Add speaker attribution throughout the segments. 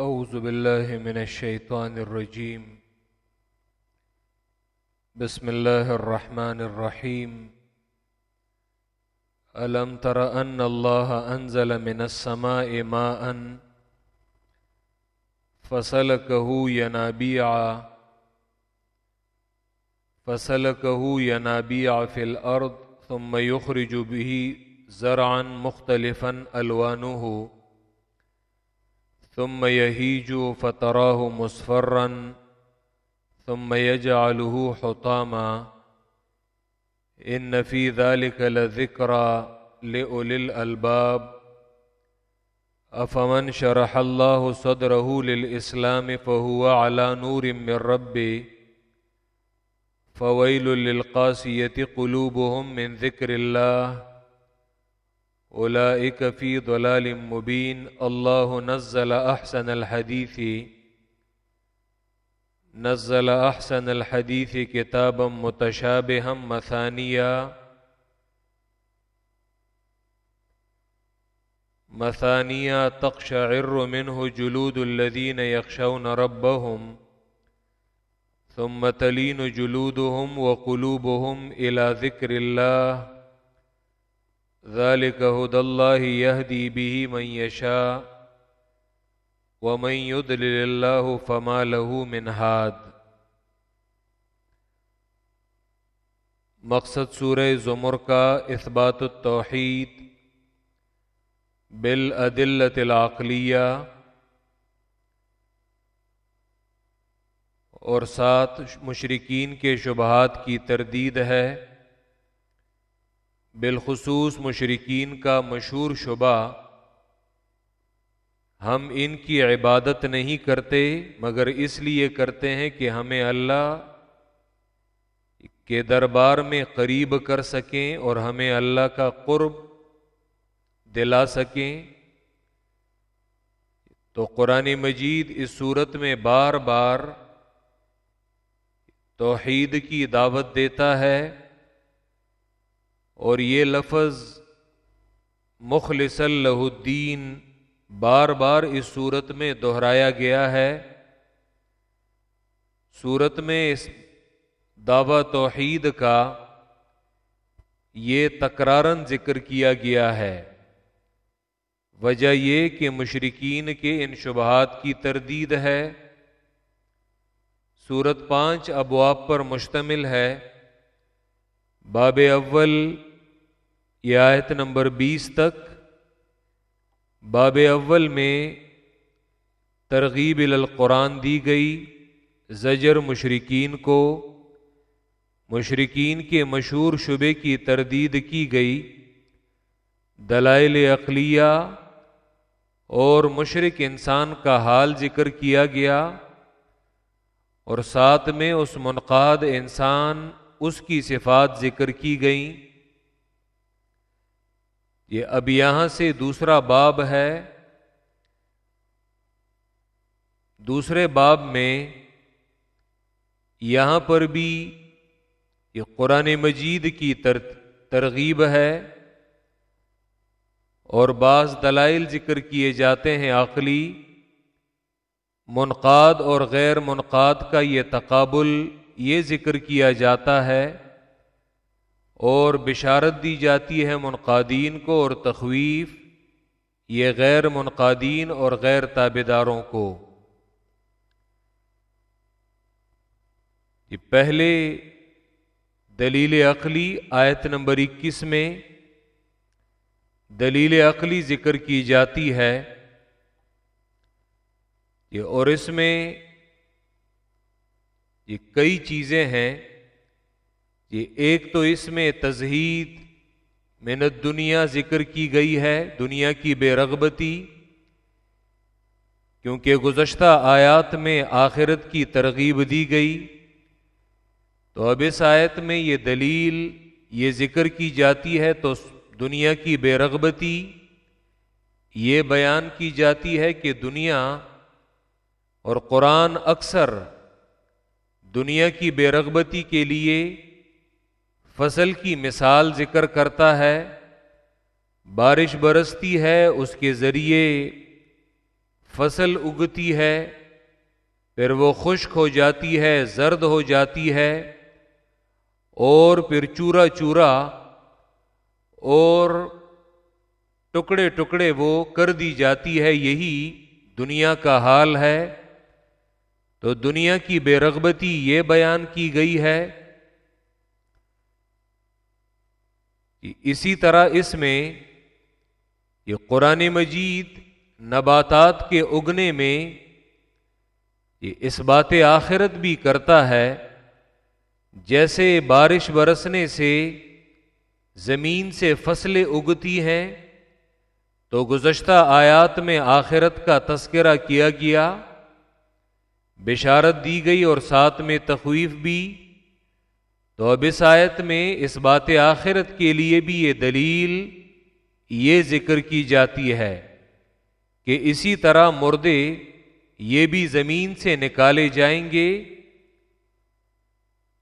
Speaker 1: أعوذ بالله من الشيطان الرجيم. بسم الله الرحمن الرحيم. ألم تر أن الله أنزل من السماء ماء فسلكه ينابيع فسلكه ينابيع في الأرض ثم يخرج به زرعا مختلفا ألوانه. ثم يهيج فتراه مصفرا ثم يجعله حطاما إن في ذلك لذكرى لأولي الألباب أفمن شرح الله صدره للإسلام فهو على نور من ربه فويل للقاسية قلوبهم من ذكر الله أولئك في ضلال مبين. الله نزل أحسن الحديث. نزل أحسن الحديث كتابا متشابها مثانيا. مثانيا تقشعر منه جلود الذين يخشون ربهم. ثم تلين جلودهم وقلوبهم إلى ذكر الله. ذلك هدى الله يهدي به من يشاء، ومن يضلل الله فما له من هاد. مقصد سورہ زمر کا اثبات التوحید بالعدلت العقلیہ اور سات مشرقین کے شبہات کی تردید ہے۔ بالخصوص مشرقین کا مشہور شبہ ہم ان کی عبادت نہیں کرتے، مگر اس لیے کرتے ہیں کہ ہمیں اللہ کے دربار میں قریب کر سکیں اور ہمیں اللہ کا قرب دلا سکیں۔ تو قرآن مجید اس صورت میں بار بار توحید کی دعوت دیتا ہے۔ اور یہ لفظ مخلص اللہ الدین بار بار اس صورت میں دہرایا گیا ہے۔ صورت میں اس دعوی توحید کا یہ تکرارن ذکر کیا گیا ہے۔ وجہ یہ کہ مشرقین کے ان شبہات کی تردید ہے۔ صورت پانچ ابواب پر مشتمل ہے۔ باب اول یہ آیت نمبر بیس تک باب اول میں ترغیب القرآن دی گئی زجر مشرقین کو۔ مشرقین کے مشہور شبے کی تردید کی گئی۔ دلائل اقلیہ اور مشرق انسان کا حال ذکر کیا گیا۔ اور ساتھ میں اس منقاد انسان اس کی صفات ذکر کی گئیں۔ یہ اب یہاں سے دوسرا باب ہے۔ دوسرے باب میں یہاں پر بھی یہ قرآن مجید کی تر، ترغیب ہے اور بعض دلائل ذکر کیے جاتے ہیں۔ عقلی منقاد اور غیر منقاد کا یہ تقابل یہ ذکر کیا جاتا ہے۔ اور بشارت دی جاتی ہے منقادین کو اور تخویف یہ غیر منقادین اور غیر تابے داروں کو۔ یہ پہلے دلیل عقلی آیت نمبر اکیس میں دلیل عقلی ذکر کی جاتی ہے۔ یہ اور اس میں یہ کئی چیزیں ہیں۔ یہ ایک تو اس میں تزہید محنت دنیا ذکر کی گئی ہے، دنیا کی بے رغبتی، کیونکہ گزشتہ آیات میں آخرت کی ترغیب دی گئی۔ تو اب اس آیت میں یہ دلیل، یہ ذکر کی جاتی ہے تو دنیا کی بے رغبتی، یہ بیان کی جاتی ہے کہ دنیا اور قرآن اکثر دنیا کی بے رغبتی کے لیے فصل کی مثال ذکر کرتا ہے، بارش برستی ہے، اس کے ذریعے فصل اگتی ہے، پھر وہ خشک ہو جاتی ہے، زرد ہو جاتی ہے، اور پھر چورا چورا، اور ٹکڑے ٹکڑے وہ کر دی جاتی ہے، یہی دنیا کا حال ہے۔ تو دنیا کی بے رغبتی یہ بیان کی گئی ہے اسی طرح اس میں یہ قرآن مجید نباتات کے اگنے میں یہ اس بات آخرت بھی کرتا ہے، جیسے بارش برسنے سے زمین سے فصلیں اگتی ہیں، تو گزشتہ آیات میں آخرت کا تذکرہ کیا گیا، بشارت دی گئی اور ساتھ میں تخویف بھی تو اب اس آیت میں اس بات آخرت کے لیے بھی یہ دلیل یہ ذکر کی جاتی ہے کہ اسی طرح مردے یہ بھی زمین سے نکالے جائیں گے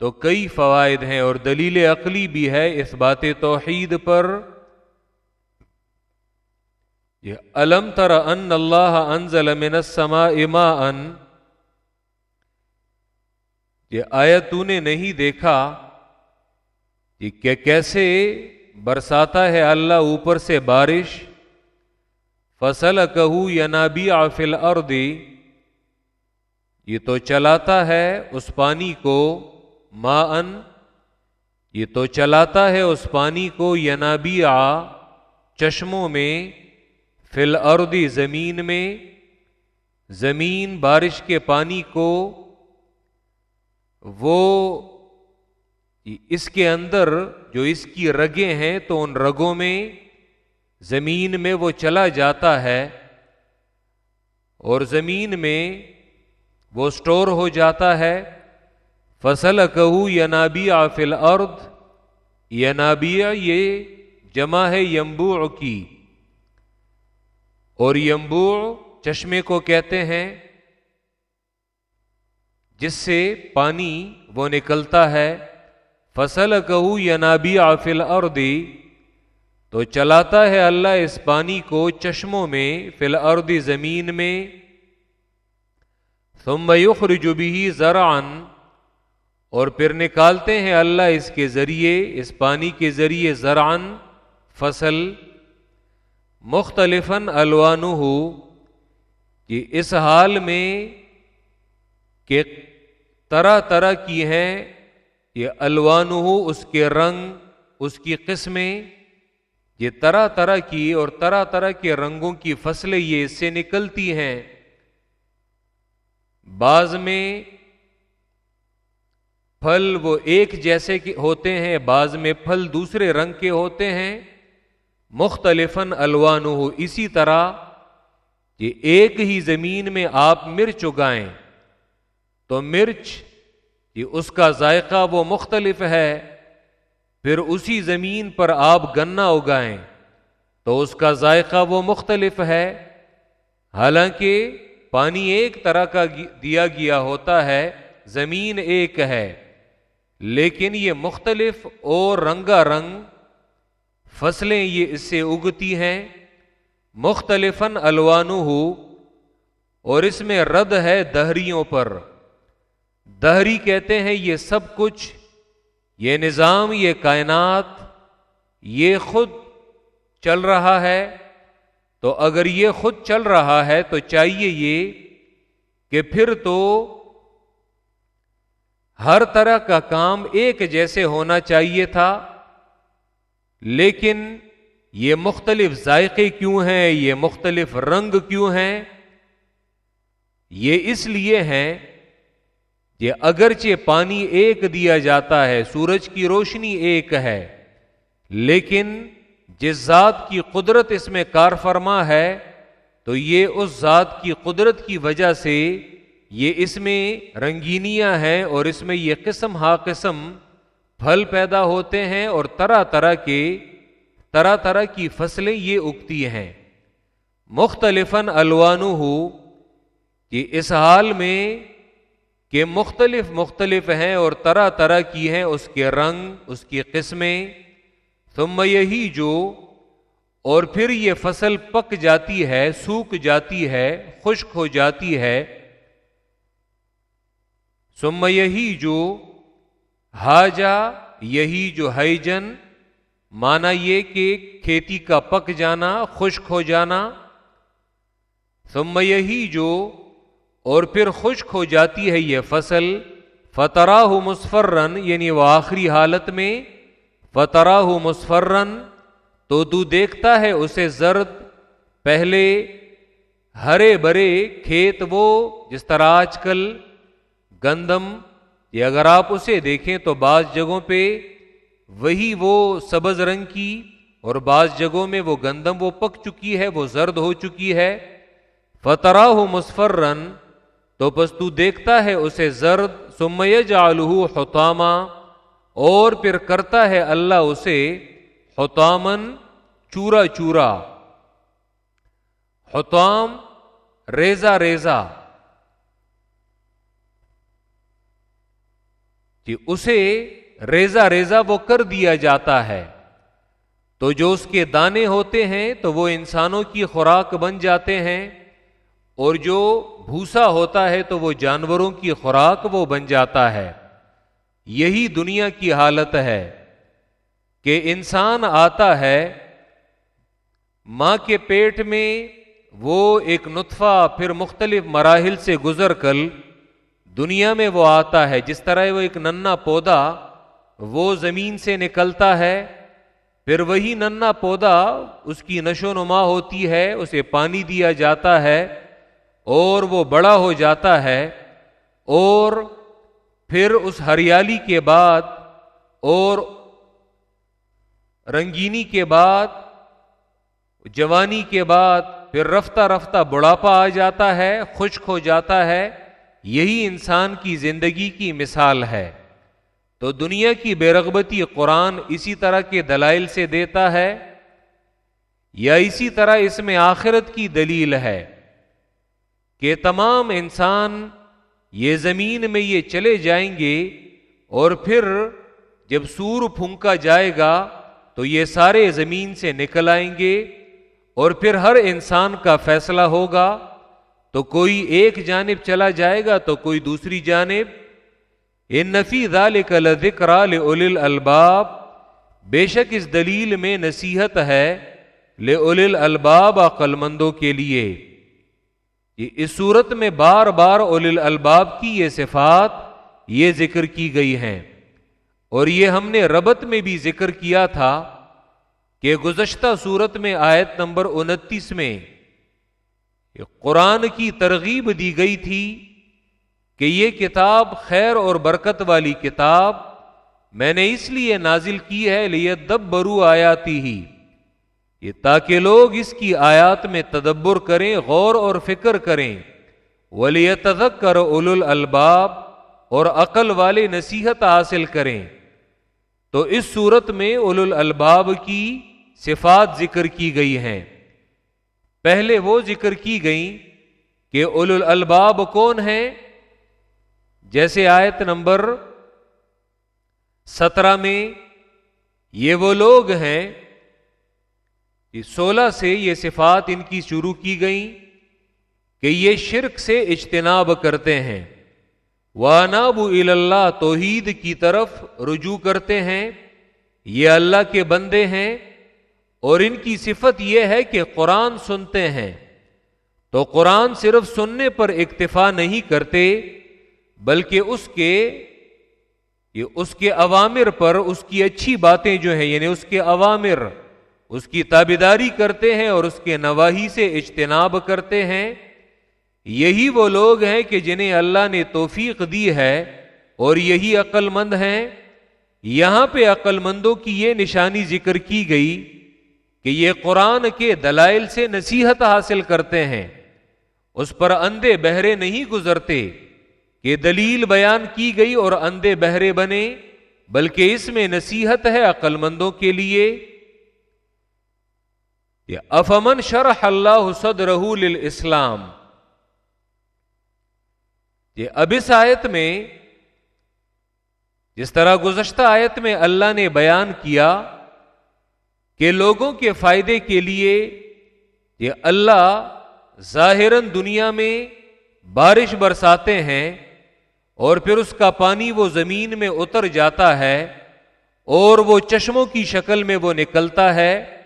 Speaker 1: تو کئی فوائد ہیں اور دلیل عقلی بھی ہے اس بات توحید پر یہ علم تر ان اللہ انزل من السماء ماء یہ آیا تو نے نہیں دیکھا کہ کیسے برساتا ہے اللہ اوپر سے بارش؟ فصل کہو یا نابی آفل اردی یہ تو چلاتا ہے اس پانی کو ما ان یہ تو چلاتا ہے اس پانی کو ینابی آ چشموں میں۔ فل اردی زمین میں۔ زمین بارش کے پانی کو وہ اس کے اندر جو اس کی رگیں ہیں تو ان رگوں میں زمین میں وہ چلا جاتا ہے اور زمین میں وہ سٹور ہو جاتا ہے۔ فصل کہو ینابی آفل ارد ینابیا یہ جمع ہے یمبو کی۔ اور یمبو چشمے کو کہتے ہیں۔ جس سے پانی وہ نکلتا ہے فصل کہو ینابی آفل اردی تو چلاتا ہے اللہ اس پانی کو چشموں میں فل اردی زمین میں۔ ثم یخرج بھی زرعن اور پھر نکالتے ہیں اللہ اس کے ذریعے، اس پانی کے ذریعے زرعن فصل۔ مختلفن الوان ہو کہ اس حال میں کہ طرح طرح کی ہیں یہ الوان ہو اس کے رنگ، اس کی قسمیں۔ یہ طرح طرح کی اور طرح طرح کے رنگوں کی فصلیں یہ اس سے نکلتی ہیں۔ بعض میں پھل وہ ایک جیسے ہوتے ہیں، بعض میں پھل دوسرے رنگ کے ہوتے ہیں۔ مختلفن الوان ہو اسی طرح یہ ایک ہی زمین میں آپ مرچ اگائیں۔ تو مرچ یہ اس کا ذائقہ وہ مختلف ہے، پھر اسی زمین پر آپ گنا اگائیں تو اس کا ذائقہ وہ مختلف ہے۔ حالانکہ پانی ایک طرح کا دیا گیا ہوتا ہے، زمین ایک ہے۔ لیکن یہ مختلف اور رنگا رنگ فصلیں یہ اس سے اگتی ہیں۔ مختلفن الوانو ہو اور اس میں رد ہے دہریوں پر۔ دہری کہتے ہیں یہ سب کچھ، یہ نظام، یہ کائنات، یہ خود چل رہا ہے۔ تو اگر یہ خود چل رہا ہے تو چاہیے یہ کہ پھر تو ہر طرح کا کام ایک جیسے ہونا چاہیے تھا۔ لیکن یہ مختلف ذائقے کیوں ہیں؟ یہ مختلف رنگ کیوں ہیں؟ یہ اس لیے ہیں کہ اگرچہ پانی ایک دیا جاتا ہے، سورج کی روشنی ایک ہے، لیکن جس ذات کی قدرت اس میں کار فرما ہے، تو یہ اس ذات کی قدرت کی وجہ سے یہ اس میں رنگینیاں ہیں اور اس میں یہ قسم ہا قسم پھل پیدا ہوتے ہیں اور طرح طرح کے، طرح طرح کی فصلیں یہ اگتی ہیں۔ مختلفن الوانو ہو کہ اس حال میں کہ مختلف مختلف ہیں اور طرح طرح کی ہیں اس کے رنگ، اس کی قسمیں۔ ثم یہی جو، اور پھر یہ فصل پک جاتی ہے، سوکھ جاتی ہے، خشک ہو جاتی ہے۔ سم یہی جو ہاجا یہی جو ہے جن مانا یہ کہ کھیتی کا پک جانا، خشک ہو جانا۔ ثم یہی جو اور پھر خشک ہو جاتی ہے یہ فصل فترا ہو مسفرن یعنی وہ آخری حالت میں فترا ہو مسفرن تو تو دیکھتا ہے اسے زرد، پہلے ہرے برے کھیت وہ، جس طرح آج کل گندم یا اگر آپ اسے دیکھیں تو بعض جگہوں پہ وہی وہ سبز رنگ کی، اور بعض جگہوں میں وہ گندم وہ پک چکی ہے، وہ زرد ہو چکی ہے فترا ہو مسفر تو بس تو دیکھتا ہے اسے زرد سمیج آلو حتامہ اور پھر کرتا ہے اللہ اسے حتامن چورا چورا۔ حتام ریزا ریزا کہ اسے ریزا ریزا وہ کر دیا جاتا ہے۔ تو جو اس کے دانے ہوتے ہیں تو وہ انسانوں کی خوراک بن جاتے ہیں۔ اور جو بھوسا ہوتا ہے تو وہ جانوروں کی خوراک وہ بن جاتا ہے۔ یہی دنیا کی حالت ہے کہ انسان آتا ہے ماں کے پیٹ میں وہ ایک نطفہ پھر مختلف مراحل سے گزر کر دنیا میں وہ آتا ہے۔ جس طرح وہ ایک ننا پودا وہ زمین سے نکلتا ہے، پھر وہی ننا پودا اس کی نشو نما ہوتی ہے، اسے پانی دیا جاتا ہے۔ اور وہ بڑا ہو جاتا ہے اور پھر اس ہریالی کے بعد اور رنگینی کے بعد، جوانی کے بعد پھر رفتہ رفتہ بڑھاپا آ جاتا ہے، خشک ہو جاتا ہے۔ یہی انسان کی زندگی کی مثال ہے۔ تو دنیا کی بے رغبتی قرآن اسی طرح کے دلائل سے دیتا ہے یا اسی طرح اس میں آخرت کی دلیل ہے۔ کہ تمام انسان یہ زمین میں یہ چلے جائیں گے اور پھر جب سور پھونکا جائے گا تو یہ سارے زمین سے نکل آئیں گے اور پھر ہر انسان کا فیصلہ ہوگا تو کوئی ایک جانب چلا جائے گا تو کوئی دوسری جانب۔ ان نفی ذال کل ذکر الباب۔ بے شک اس دلیل میں نصیحت ہے لے الباب عقل مندوں کے لیے۔ اس صورت میں بار بار اول الباب کی یہ صفات یہ ذکر کی گئی ہیں۔ اور یہ ہم نے ربط میں بھی ذکر کیا تھا کہ گزشتہ صورت میں آیت نمبر انتیس میں قرآن کی ترغیب دی گئی تھی کہ یہ کتاب خیر اور برکت والی کتاب میں نے اس لیے نازل کی ہے لیے دب برو آیاتی ہی۔ یہ تاکہ لوگ اس کی آیات میں تدبر کریں، غور اور فکر کریں۔ ولی کر اول الباب اور عقل والے نصیحت حاصل کریں۔ تو اس صورت میں اول الباب کی صفات ذکر کی گئی ہیں۔ پہلے وہ ذکر کی گئی کہ اول الباب کون ہیں؟ جیسے آیت نمبر سترہ میں یہ وہ لوگ ہیں کہ سولہ سے یہ صفات ان کی شروع کی گئی کہ یہ شرک سے اجتناب کرتے ہیں۔ واناب اللہ توحید کی طرف رجوع کرتے ہیں۔ یہ اللہ کے بندے ہیں۔ اور ان کی صفت یہ ہے کہ قرآن سنتے ہیں۔ تو قرآن صرف سننے پر اکتفا نہیں کرتے، بلکہ اس کے، یہ اس کے عوامر پر اس کی اچھی باتیں جو ہیں یعنی اس کے عوامر اس کی تابیداری کرتے ہیں اور اس کے نواحی سے اجتناب کرتے ہیں۔ یہی وہ لوگ ہیں کہ جنہیں اللہ نے توفیق دی ہے اور یہی عقل مند ہیں۔ یہاں پہ عقل مندوں کی یہ نشانی ذکر کی گئی کہ یہ قرآن کے دلائل سے نصیحت حاصل کرتے ہیں۔ اس پر اندھے بہرے نہیں گزرتے کہ دلیل بیان کی گئی اور اندھے بہرے بنے، بلکہ اس میں نصیحت ہے عقل مندوں کے لیے۔ افمن شرح اللہ حسد رحول اسلام یہ اب اس آیت میں، جس طرح گزشتہ آیت میں اللہ نے بیان کیا کہ لوگوں کے فائدے کے لیے یہ اللہ ظاہراً دنیا میں بارش برساتے ہیں اور پھر اس کا پانی وہ زمین میں اتر جاتا ہے اور وہ چشموں کی شکل میں وہ نکلتا ہے۔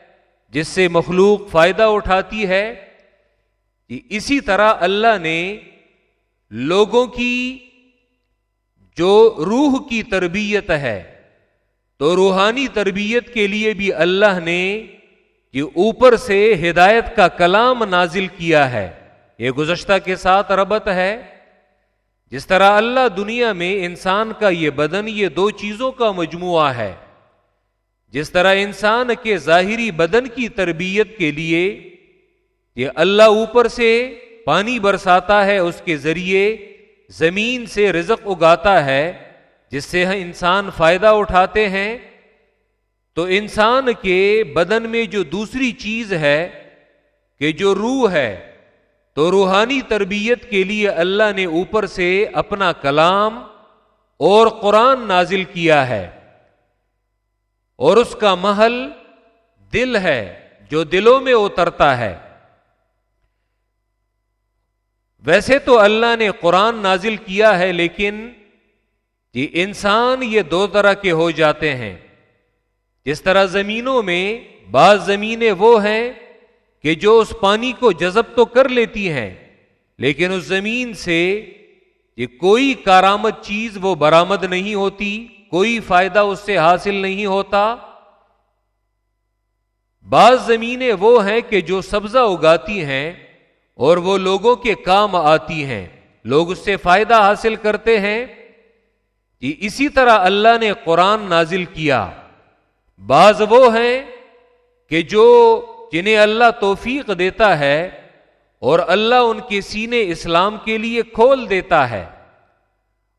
Speaker 1: جس سے مخلوق فائدہ اٹھاتی ہے اسی طرح اللہ نے لوگوں کی جو روح کی تربیت ہے، تو روحانی تربیت کے لیے بھی اللہ نے یہ اوپر سے ہدایت کا کلام نازل کیا ہے۔ یہ گزشتہ کے ساتھ ربط ہے۔ جس طرح اللہ دنیا میں انسان کا یہ بدن، یہ دو چیزوں کا مجموعہ ہے۔ جس طرح انسان کے ظاہری بدن کی تربیت کے لیے یہ اللہ اوپر سے پانی برساتا ہے، اس کے ذریعے زمین سے رزق اگاتا ہے، جس سے ہاں انسان فائدہ اٹھاتے ہیں۔ تو انسان کے بدن میں جو دوسری چیز ہے کہ جو روح ہے، تو روحانی تربیت کے لیے اللہ نے اوپر سے اپنا کلام اور قرآن نازل کیا ہے۔ اور اس کا محل دل ہے جو دلوں میں اترتا ہے۔ ویسے تو اللہ نے قرآن نازل کیا ہے، لیکن یہ انسان یہ دو طرح کے ہو جاتے ہیں۔ جس طرح زمینوں میں بعض زمینیں وہ ہیں کہ جو اس پانی کو جذب تو کر لیتی ہیں، لیکن اس زمین سے یہ کوئی کارآمد چیز وہ برآمد نہیں ہوتی۔ کوئی فائدہ اس سے حاصل نہیں ہوتا۔ بعض زمینیں وہ ہیں کہ جو سبزہ اگاتی ہیں اور وہ لوگوں کے کام آتی ہیں۔ لوگ اس سے فائدہ حاصل کرتے ہیں۔ کہ اسی طرح اللہ نے قرآن نازل کیا۔ بعض وہ ہیں کہ جو جنہیں اللہ توفیق دیتا ہے اور اللہ ان کے سینے اسلام کے لیے کھول دیتا ہے۔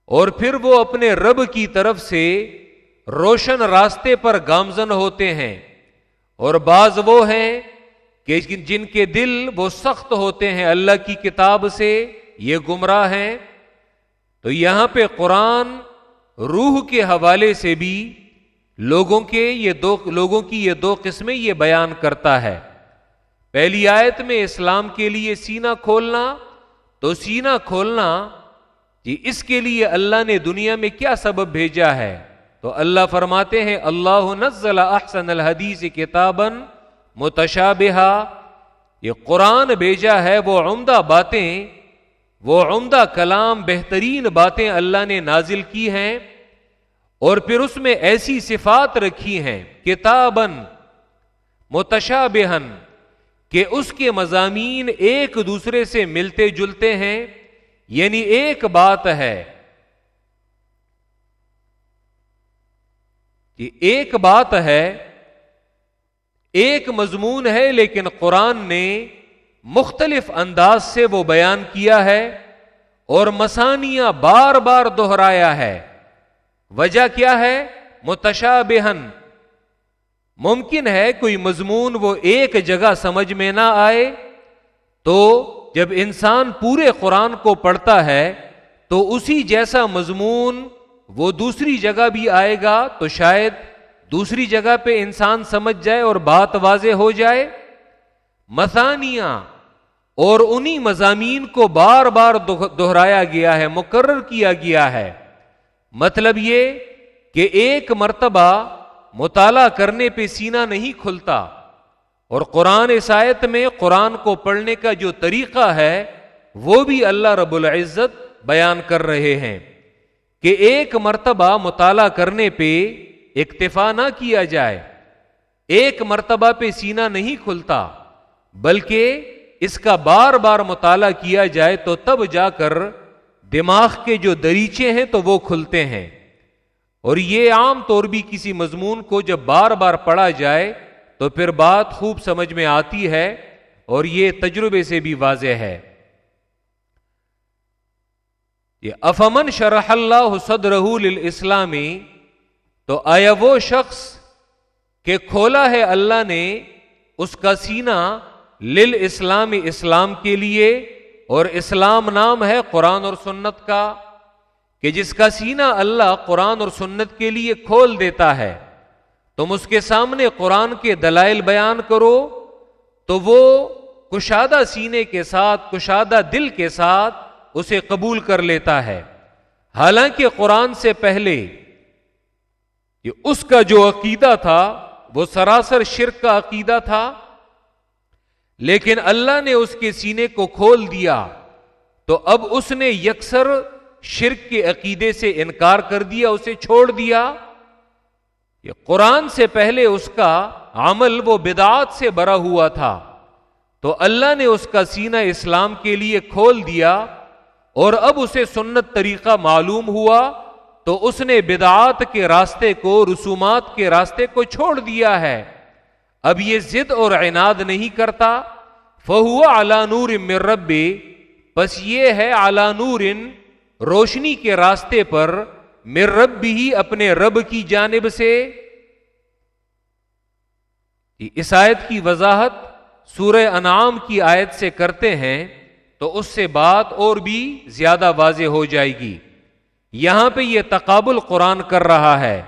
Speaker 1: اور پھر وہ اپنے رب کی طرف سے روشن راستے پر گامزن ہوتے ہیں اور بعض وہ ہیں کہ جن کے دل وہ سخت ہوتے ہیں اللہ کی کتاب سے یہ گمراہ ہیں۔ تو یہاں پہ قرآن روح کے حوالے سے بھی لوگوں کے یہ دو، لوگوں کی یہ دو قسمیں یہ بیان کرتا ہے۔ پہلی آیت میں اسلام کے لیے سینا کھولنا تو سینا کھولنا جی اس کے لیے اللہ نے دنیا میں کیا سبب بھیجا ہے؟ تو اللہ فرماتے ہیں، اللہ نزل احسن الحدیث کتابن متشابہ یہ قرآن بھیجا ہے، وہ عمدہ باتیں، وہ عمدہ کلام، بہترین باتیں اللہ نے نازل کی ہیں۔ اور پھر اس میں ایسی صفات رکھی ہیں کتابن متشابہن کہ اس کے مضامین ایک دوسرے سے ملتے جلتے ہیں۔ یعنی ایک بات ہے کہ ایک بات ہے، ایک مضمون ہے، لیکن قرآن نے مختلف انداز سے وہ بیان کیا ہے اور مسانیاں بار بار دوہرایا ہے۔ وجہ کیا ہے؟ متشابہن ممکن ہے کوئی مضمون وہ ایک جگہ سمجھ میں نہ آئے تو جب انسان پورے قرآن کو پڑھتا ہے، تو اسی جیسا مضمون وہ دوسری جگہ بھی آئے گا، تو شاید دوسری جگہ پہ انسان سمجھ جائے اور بات واضح ہو جائے۔ مسانیاں اور انہی مضامین کو بار بار دہرایا گیا ہے، مقرر کیا گیا ہے۔ مطلب یہ کہ ایک مرتبہ مطالعہ کرنے پہ سینہ نہیں کھلتا۔ اور قرآن عیسائیت میں قرآن کو پڑھنے کا جو طریقہ ہے، وہ بھی اللہ رب العزت بیان کر رہے ہیں کہ ایک مرتبہ مطالعہ کرنے پہ اکتفا نہ کیا جائے، ایک مرتبہ پہ سینہ نہیں کھلتا، بلکہ اس کا بار بار مطالعہ کیا جائے تو تب جا کر دماغ کے جو دریچے ہیں تو وہ کھلتے ہیں۔ اور یہ عام طور بھی کسی مضمون کو جب بار بار پڑھا جائے تو پھر بات خوب سمجھ میں آتی ہے اور یہ تجربے سے بھی واضح ہے۔ یہ افمن شرح اللہ صدرہ اسلامی تو آیا وہ شخص کہ کھولا ہے اللہ نے اس کا سینہ لل اسلام اسلام کے لیے اور اسلام نام ہے قرآن اور سنت کا، کہ جس کا سینہ اللہ قرآن اور سنت کے لیے کھول دیتا ہے۔ تم اس کے سامنے قرآن کے دلائل بیان کرو تو وہ کشادہ سینے کے ساتھ، کشادہ دل کے ساتھ اسے قبول کر لیتا ہے۔ حالانکہ قرآن سے پہلے یہ اس کا جو عقیدہ تھا، وہ سراسر شرک کا عقیدہ تھا، لیکن اللہ نے اس کے سینے کو کھول دیا۔ تو اب اس نے یکسر شرک کے عقیدے سے انکار کر دیا، اسے چھوڑ دیا۔ یہ قرآن سے پہلے اس کا عمل وہ بدعات سے بھرا ہوا تھا۔ تو اللہ نے اس کا سینہ اسلام کے لیے کھول دیا اور اب اسے سنت طریقہ معلوم ہوا، تو اس نے بدعات کے راستے کو، رسومات کے راستے کو چھوڑ دیا ہے۔ اب یہ ضد اور عناد نہیں کرتا۔ فہو اعلی نور رب بس یہ ہے اعلی نور روشنی کے راستے پر۔ مر رب بھی اپنے رب کی جانب سے اس آیت کی وضاحت سورہ انعام کی آیت سے کرتے ہیں تو اس سے بات اور بھی زیادہ واضح ہو جائے گی۔ یہاں پہ یہ تقابل قرآن کر رہا ہے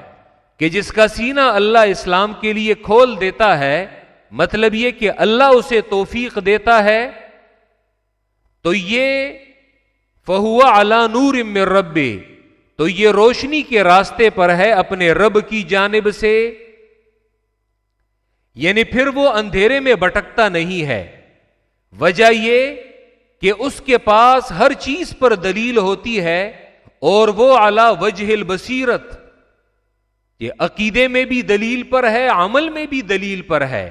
Speaker 1: کہ جس کا سینہ اللہ اسلام کے لیے کھول دیتا ہے مطلب یہ کہ اللہ اسے توفیق دیتا ہے۔ تو یہ فہوا اللہ نور رب تو یہ روشنی کے راستے پر ہے اپنے رب کی جانب سے۔ یعنی پھر وہ اندھیرے میں بٹکتا نہیں ہے۔ وجہ یہ کہ اس کے پاس ہر چیز پر دلیل ہوتی ہے اور وہ اعلی وجہ البصیرت یہ عقیدے میں بھی دلیل پر ہے، عمل میں بھی دلیل پر ہے۔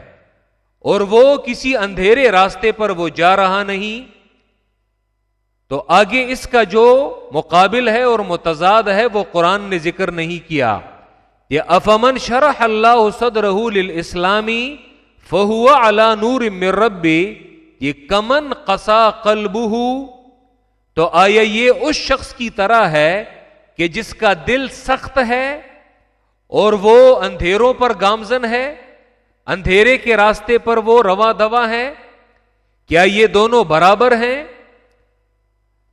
Speaker 1: اور وہ کسی اندھیرے راستے پر وہ جا رہا نہیں۔ تو آگے اس کا جو مقابل ہے اور متضاد ہے وہ قرآن نے ذکر نہیں کیا۔ یہ افمن شرح اللہ صدر اسلامی فہو علا نور رب، یہ کمن قسا قلب تو آیا یہ اس شخص کی طرح ہے کہ جس کا دل سخت ہے اور وہ اندھیروں پر گامزن ہے، اندھیرے کے راستے پر وہ روا دوا ہے۔ کیا یہ دونوں برابر ہیں؟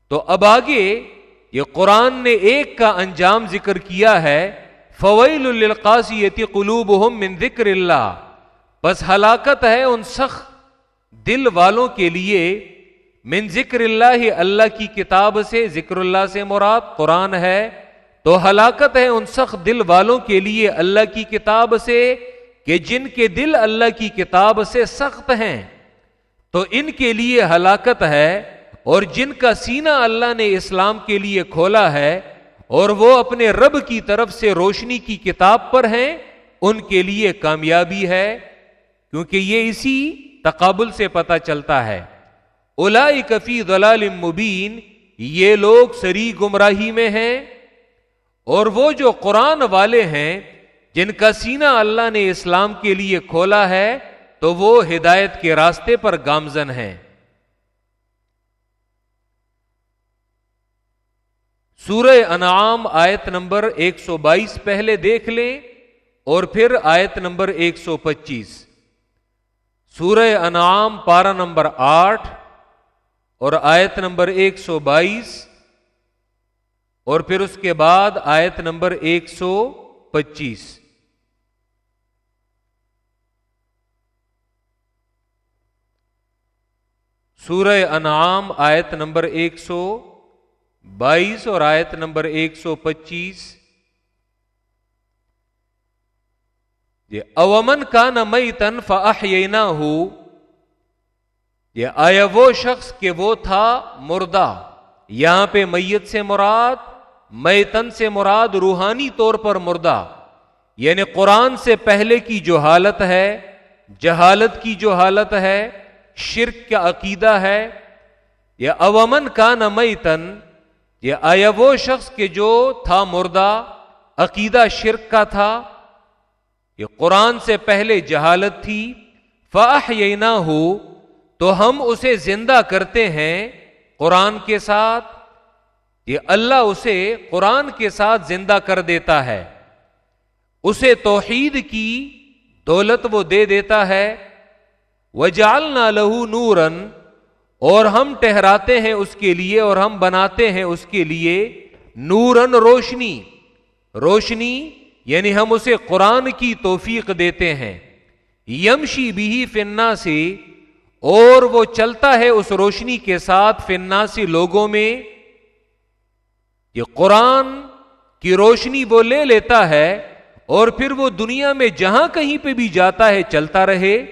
Speaker 1: تو اب آگے یہ قرآن نے ایک کا انجام ذکر کیا ہے فویل القاصیتی قلوب من ذکر اللہ بس ہلاکت ہے ان سخت دل والوں کے لیے۔ من ذکر اللہ اللہ کی کتاب سے، ذکر اللہ سے مراد قرآن ہے۔ تو ہلاکت ہے ان سخت دل والوں کے لیے اللہ کی کتاب سے کہ جن کے دل اللہ کی کتاب سے سخت ہیں۔ تو ان کے لیے ہلاکت ہے۔ اور جن کا سینہ اللہ نے اسلام کے لیے کھولا ہے اور وہ اپنے رب کی طرف سے روشنی کی کتاب پر ہیں، ان کے لیے کامیابی ہے، کیونکہ یہ اسی تقابل سے پتا چلتا ہے۔ الا کفی دلال مبین، یہ لوگ سری گمراہی میں ہیں اور وہ جو قرآن والے ہیں، جن کا سینہ اللہ نے اسلام کے لیے کھولا ہے، تو وہ ہدایت کے راستے پر گامزن ہیں۔ سورہ انعام آیت نمبر ایک سو بائیس پہلے دیکھ لیں اور پھر آیت نمبر ایک سو پچیس۔ سورہ انعام پارا نمبر آٹھ اور آیت نمبر ایک سو بائیس اور پھر اس کے بعد آیت نمبر ایک سو پچیس۔ سورہ انعام آیت نمبر ایک سو بائیس اور آیت نمبر ایک سو پچیس۔ یہ اومن کا نہ مئی تن فنا ہو یہ آیا وہ شخص کہ وہ تھا مردہ۔ یہاں پہ میت سے مراد، میتن سے مراد روحانی طور پر مردہ۔ یعنی قرآن سے پہلے کی جو حالت ہے، جہالت کی جو حالت ہے، شرک کا عقیدہ ہے۔ یا اومن کا نہ میتن یہ آیا وہ شخص کے جو تھا مردہ، عقیدہ شرک کا تھا، یہ قرآن سے پہلے جہالت تھی فاح یہ نہ ہو تو ہم اسے زندہ کرتے ہیں قرآن کے ساتھ، یہ اللہ اسے قرآن کے ساتھ زندہ کر دیتا ہے۔ اسے توحید کی دولت وہ دے دیتا ہے۔ وجالنا لہو نورن اور ہم ٹہراتے ہیں اس کے لیے اور ہم بناتے ہیں اس کے لیے نورن روشنی۔ روشنی یعنی ہم اسے قرآن کی توفیق دیتے ہیں۔ یمشی بھی فنا سے اور وہ چلتا ہے اس روشنی کے ساتھ فنا سے لوگوں میں۔ یہ قرآن کی روشنی وہ لے لیتا ہے اور پھر وہ دنیا میں جہاں کہیں پہ بھی جاتا ہے، چلتا رہے۔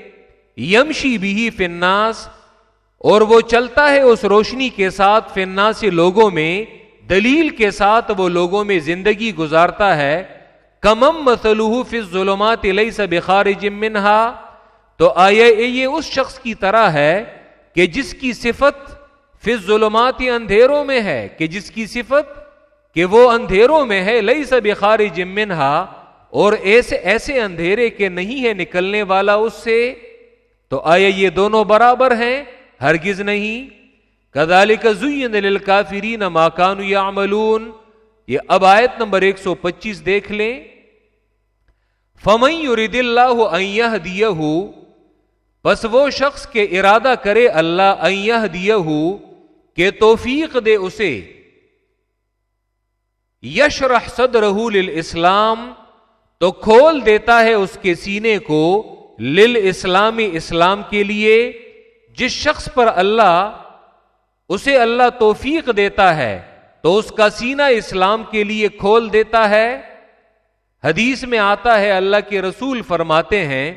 Speaker 1: یمشی بھی فناس اور وہ چلتا ہے اس روشنی کے ساتھ فنا سے لوگوں میں، دلیل کے ساتھ وہ لوگوں میں زندگی گزارتا ہے۔ کمم مسلوح فض ظلمات علیہ سب منہا۔ تو آیا یہ اس شخص کی طرح ہے کہ جس کی صفت فض ظلمات اندھیروں میں ہے، کہ جس کی صفت کہ وہ اندھیروں میں ہے لئی سب خارج منہا۔ اور ایسے ایسے اندھیرے کے نہیں ہے نکلنے والا اس سے۔ تو آیا یہ دونوں برابر ہیں۔ ہرگز نہیں۔ کدال کا زین کافری نہ ماکان یا یہ اب آیت نمبر ایک سو پچیس دیکھ لیں۔ فمئی رد اللہ دیا بس وہ شخص کے ارادہ کرے اللہ ائ دیا کہ توفیق دے اسے۔ یش رحسد رحول اسلام تو کھول دیتا ہے اس کے سینے کو لل اسلامی اسلام کے لیے۔ جس شخص پر اللہ اسے اللہ توفیق دیتا ہے تو اس کا سینہ اسلام کے لیے کھول دیتا ہے۔ حدیث میں آتا ہے، اللہ کے رسول فرماتے ہیں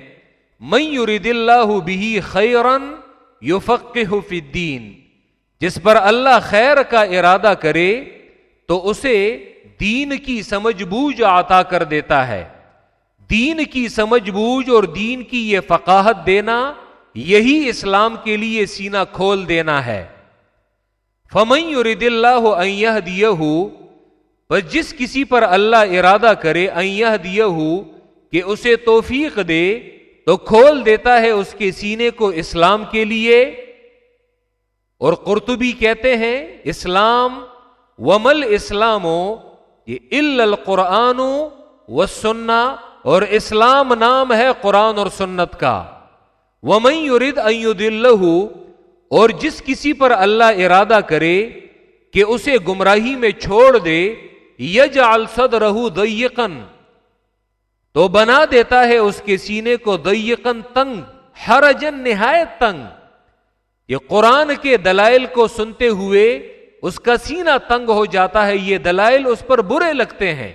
Speaker 1: میں یرید اللہ بھی خیرن یو فی الدین جس پر اللہ خیر کا ارادہ کرے تو اسے دین کی سمجھ بوجھ عطا کر دیتا ہے۔ دین کی سمجھ بوجھ اور دین کی یہ فقاہت دینا یہی اسلام کے لیے سینا کھول دینا ہے۔ فمئی اور اللہ دیا بس جس کسی پر اللہ ارادہ کرے دیا کہ اسے توفیق دے، تو کھول دیتا ہے اس کے سینے کو اسلام کے لیے۔ اور قرطبی کہتے ہیں، اسلام ومل اسلاموں یہ ال القرآن و سننا اور اسلام نام ہے قرآن اور سنت کا۔ وہ میں اور جس کسی پر اللہ ارادہ کرے کہ اسے گمراہی میں چھوڑ دے یج السد رہو دیقن تو بنا دیتا ہے اس کے سینے کو دیقن تنگ ہر جن نہایت تنگ یہ قرآن کے دلائل کو سنتے ہوئے اس کا سینہ تنگ ہو جاتا ہے، یہ دلائل اس پر برے لگتے ہیں۔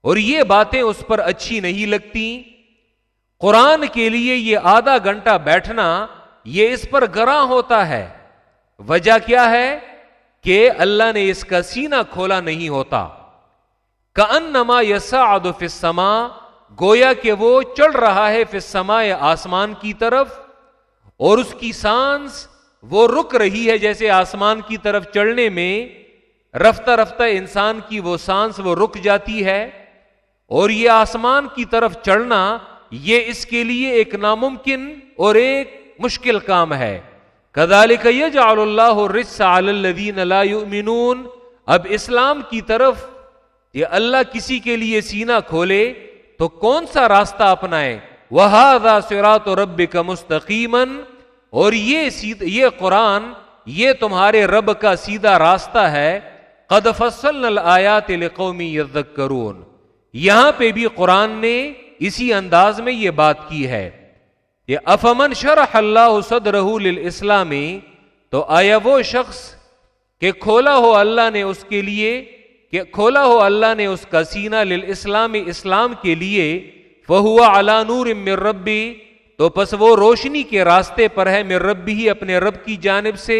Speaker 1: اور یہ باتیں اس پر اچھی نہیں لگتی۔ قرآن کے لیے یہ آدھا گھنٹہ بیٹھنا یہ اس پر گراں ہوتا ہے۔ وجہ کیا ہے کہ اللہ نے اس کا سینہ کھولا نہیں ہوتا۔ کا نما یسا فسما گویا کہ وہ چڑھ رہا ہے فسما آسمان کی طرف اور اس کی سانس وہ رک رہی ہے جیسے آسمان کی طرف چڑھنے میں۔ رفتہ رفتہ انسان کی وہ سانس وہ رک جاتی ہے اور یہ آسمان کی طرف چڑھنا یہ اس کے لیے ایک ناممکن اور ایک مشکل کام ہے۔ کدال اللہ رس علی الذین لا یؤمنون۔ اب اسلام کی طرف یہ اللہ کسی کے لیے سینا کھولے تو کون سا راستہ اپنائے؟ وہ سرات و رب اور یہ یہ قرآن، یہ تمہارے رب کا سیدھا راستہ ہے۔ قد فصل آیات قومی کرون یہاں پہ بھی قرآن نے اسی انداز میں یہ بات کی ہے یہ افمن شرح اللہ صدر اسلامی تو آیا وہ شخص کہ کھولا ہو اللہ نے اس کے لیے، کہ کھولا ہو اللہ نے اس کا سینہ اسلامی اسلام کے لیے فہوا علا نور ربی، تو پس وہ روشنی کے راستے پر ہے میر رب ہی اپنے رب کی جانب سے،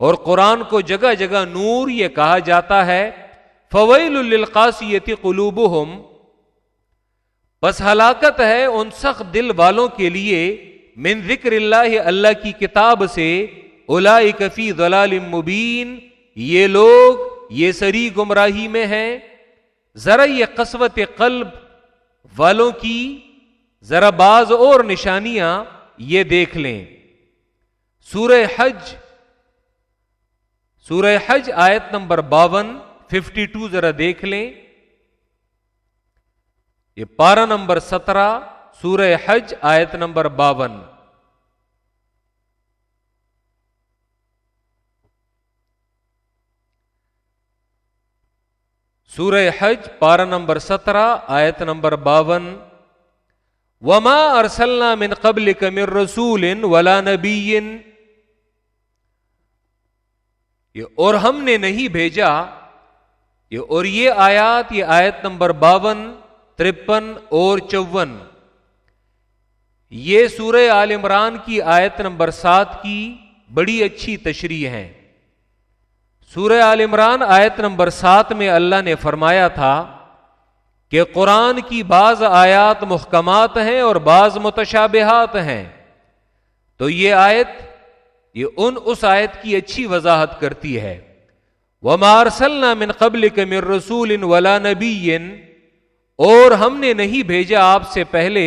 Speaker 1: اور قرآن کو جگہ جگہ نور یہ کہا جاتا ہے، فویل القاسیتی قلوب بس ہلاکت ہے ان سخت دل والوں کے لیے من ذکر اللہ اللہ کی کتاب سے الا کفی ضلال مبین، یہ لوگ یہ سری گمراہی میں ہیں۔ ذرا یہ قسوت قلب والوں کی ذرا بعض اور نشانیاں یہ دیکھ لیں۔ سورہ حج سورہ حج آیت نمبر باون ففٹی ٹو ذرا دیکھ لیں۔ یہ پارا نمبر سترہ سورہ حج آیت نمبر باون۔ سورہ حج پارہ نمبر سترہ آیت نمبر باون۔ وما ارسلنا من قبل کمر رسول ولا نبی یہ اور ہم نے نہیں بھیجا۔ یہ اور یہ آیات، یہ آیت نمبر باون۔ ترپن اور چون۔ یہ سورہ عال عمران کی آیت نمبر سات کی بڑی اچھی تشریح ہے۔ سورہ عال عمران آیت نمبر سات میں اللہ نے فرمایا تھا کہ قرآن کی بعض آیات محکمات ہیں اور بعض متشابہات ہیں۔ تو یہ آیت، یہ ان اس آیت کی اچھی وضاحت کرتی ہے۔ وہ مارسل من قبل کے مر رسول ولا نبی اور ہم نے نہیں بھیجا آپ سے پہلے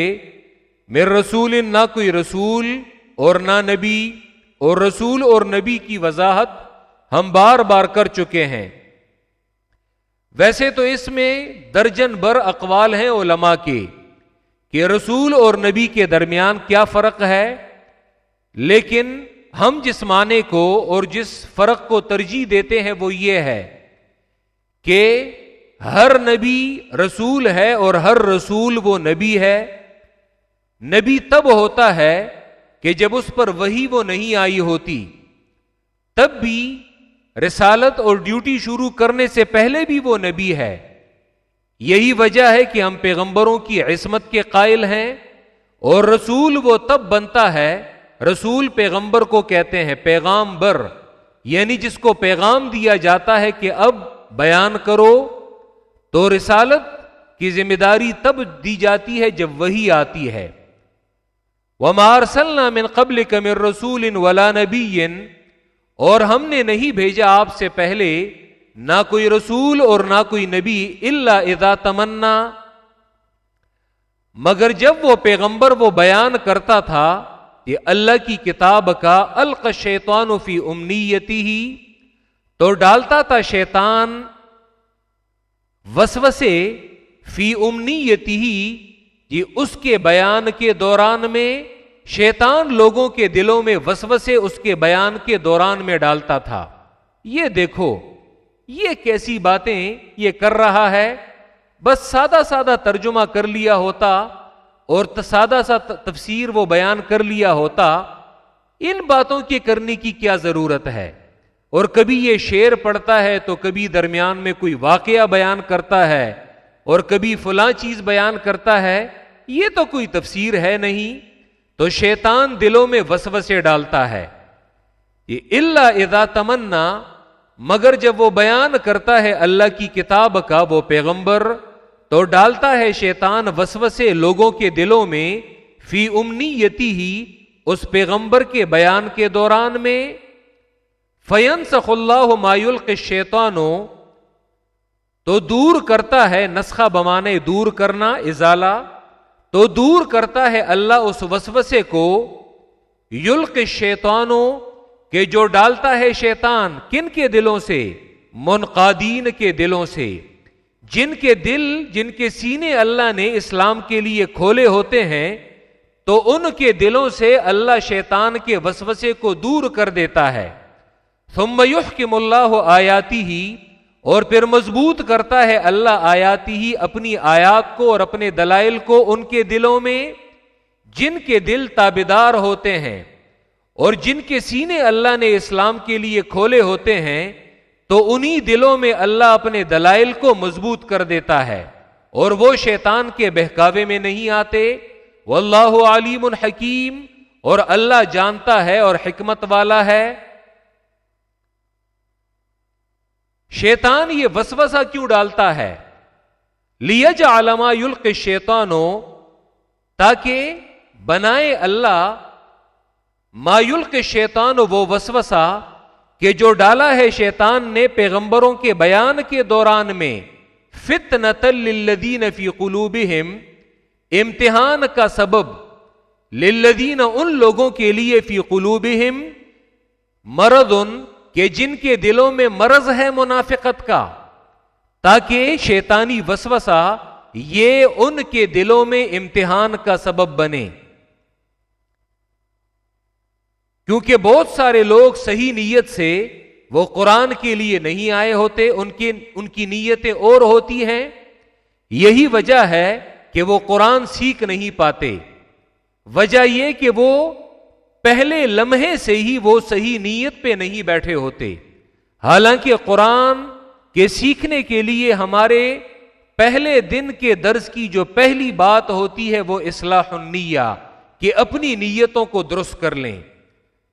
Speaker 1: مر رسول، نہ کوئی رسول اور نہ نبی، اور رسول اور نبی کی وضاحت ہم بار بار کر چکے ہیں۔ ویسے تو اس میں درجن بر اقوال ہیں علماء کے کہ رسول اور نبی کے درمیان کیا فرق ہے، لیکن ہم جس معنی کو اور جس فرق کو ترجیح دیتے ہیں وہ یہ ہے کہ ہر نبی رسول ہے اور ہر رسول وہ نبی ہے۔ نبی تب ہوتا ہے کہ جب اس پر وہی وہ نہیں آئی ہوتی۔ تب بھی رسالت اور ڈیوٹی شروع کرنے سے پہلے بھی وہ نبی ہے۔ یہی وجہ ہے کہ ہم پیغمبروں کی عصمت کے قائل ہیں اور رسول وہ تب بنتا ہے۔ رسول پیغمبر کو کہتے ہیں پیغام بر یعنی جس کو پیغام دیا جاتا ہے کہ اب بیان کرو۔ تو رسالت کی ذمہ داری تب دی جاتی ہے جب وہی آتی ہے۔ وہ مارسل من قبل کمر رسول ولا نبی اور ہم نے نہیں بھیجا آپ سے پہلے نہ کوئی رسول اور نہ کوئی نبی اللہ ادا تمنا۔ مگر جب وہ پیغمبر وہ بیان کرتا تھا کہ اللہ کی کتاب کا الق شیطان فی امنیتی ہی تو ڈالتا تھا شیطان وسوسے فی امنیتی ہی جی اس کے بیان کے دوران میں شیطان لوگوں کے دلوں میں وسوسے اس کے بیان کے دوران میں ڈالتا تھا۔ یہ دیکھو، یہ کیسی باتیں یہ کر رہا ہے۔ بس سادہ سادہ ترجمہ کر لیا ہوتا اور سادہ سا تفسیر وہ بیان کر لیا ہوتا۔ ان باتوں کے کرنے کی کیا ضرورت ہے؟ اور کبھی یہ شعر پڑتا ہے تو کبھی درمیان میں کوئی واقعہ بیان کرتا ہے اور کبھی فلاں چیز بیان کرتا ہے، یہ تو کوئی تفسیر ہے نہیں۔ تو شیطان دلوں میں وسوسے ڈالتا ہے۔ یہ اللہ ادا تمنا، مگر جب وہ بیان کرتا ہے اللہ کی کتاب کا وہ پیغمبر، تو ڈالتا ہے شیطان وسوسے لوگوں کے دلوں میں، فی امنی یتی ہی، اس پیغمبر کے بیان کے دوران میں۔ فین سخ اللہ مایول کے تو دور کرتا ہے نسخہ بمانے، دور کرنا، ازالہ تو دور کرتا ہے اللہ اس وسوسے کو یلق شیطانوں کہ جو ڈالتا ہے شیطان کن کے دلوں سے؟ منقادین کے دلوں سے۔ جن کے دل، جن کے سینے اللہ نے اسلام کے لیے کھولے ہوتے ہیں، تو ان کے دلوں سے اللہ شیطان کے وسوسے کو دور کر دیتا ہے۔ ثم يحكم اللہ آیاتی ہی اور پھر مضبوط کرتا ہے اللہ آیاتی ہی اپنی آیات کو اور اپنے دلائل کو ان کے دلوں میں، جن کے دل تابدار ہوتے ہیں اور جن کے سینے اللہ نے اسلام کے لیے کھولے ہوتے ہیں، تو انہی دلوں میں اللہ اپنے دلائل کو مضبوط کر دیتا ہے، اور وہ شیطان کے بہکاوے میں نہیں آتے۔ واللہ علیم الحکیم اور اللہ جانتا ہے اور حکمت والا ہے۔ شیطان یہ وسوسہ کیوں ڈالتا ہے؟ لیج علما یلق شیطانو تاکہ بنائے اللہ مایل کے شیطان وہ وسوسہ کہ جو ڈالا ہے شیطان نے پیغمبروں کے بیان کے دوران میں فت للذین فی قلوبہم، امتحان کا سبب للذین ان لوگوں کے لیے فی قلوبہم مرض ان کہ جن کے دلوں میں مرض ہے منافقت کا، تاکہ شیطانی وسوسہ یہ ان کے دلوں میں امتحان کا سبب بنے۔ کیونکہ بہت سارے لوگ صحیح نیت سے وہ قرآن کے لیے نہیں آئے ہوتے، ان کی ان کی نیتیں اور ہوتی ہیں۔ یہی وجہ ہے کہ وہ قرآن سیکھ نہیں پاتے۔ وجہ یہ کہ وہ پہلے لمحے سے ہی وہ صحیح نیت پہ نہیں بیٹھے ہوتے۔ حالانکہ قرآن کے سیکھنے کے لیے ہمارے پہلے دن کے درس کی جو پہلی بات ہوتی ہے وہ اصلاح النیہ، کہ اپنی نیتوں کو درست کر لیں۔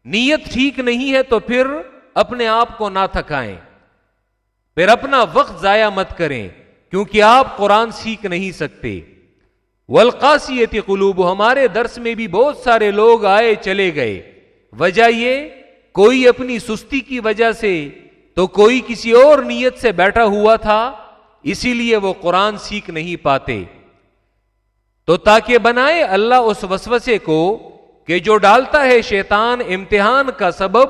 Speaker 1: نیت ٹھیک نہیں ہے تو پھر اپنے آپ کو نہ تھکائیں۔ پھر اپنا وقت ضائع مت کریں، کیونکہ آپ قرآن سیکھ نہیں سکتے۔ ولقاسیتی قلوب، ہمارے درس میں بھی بہت سارے لوگ آئے چلے گئے۔ وجہ یہ، کوئی اپنی سستی کی وجہ سے تو کوئی کسی اور نیت سے بیٹھا ہوا تھا، اسی لیے وہ قرآن سیکھ نہیں پاتے۔ تو تاکہ بنائے اللہ اس وسوسے کو کہ جو ڈالتا ہے شیطان امتحان کا سبب،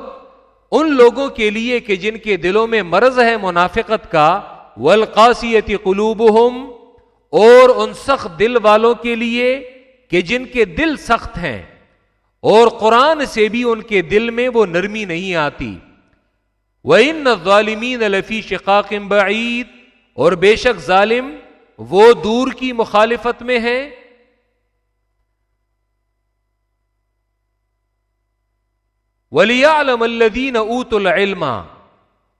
Speaker 1: ان لوگوں کے لیے کہ جن کے دلوں میں مرض ہے منافقت کا ولقاسیتی قلوب اور ان سخت دل والوں کے لیے کہ جن کے دل سخت ہیں، اور قرآن سے بھی ان کے دل میں وہ نرمی نہیں آتی۔ وہ ان ظالمین الفی شقاق بعید اور بے شک ظالم وہ دور کی مخالفت میں ہے ولی علم الدین اوت العلم۔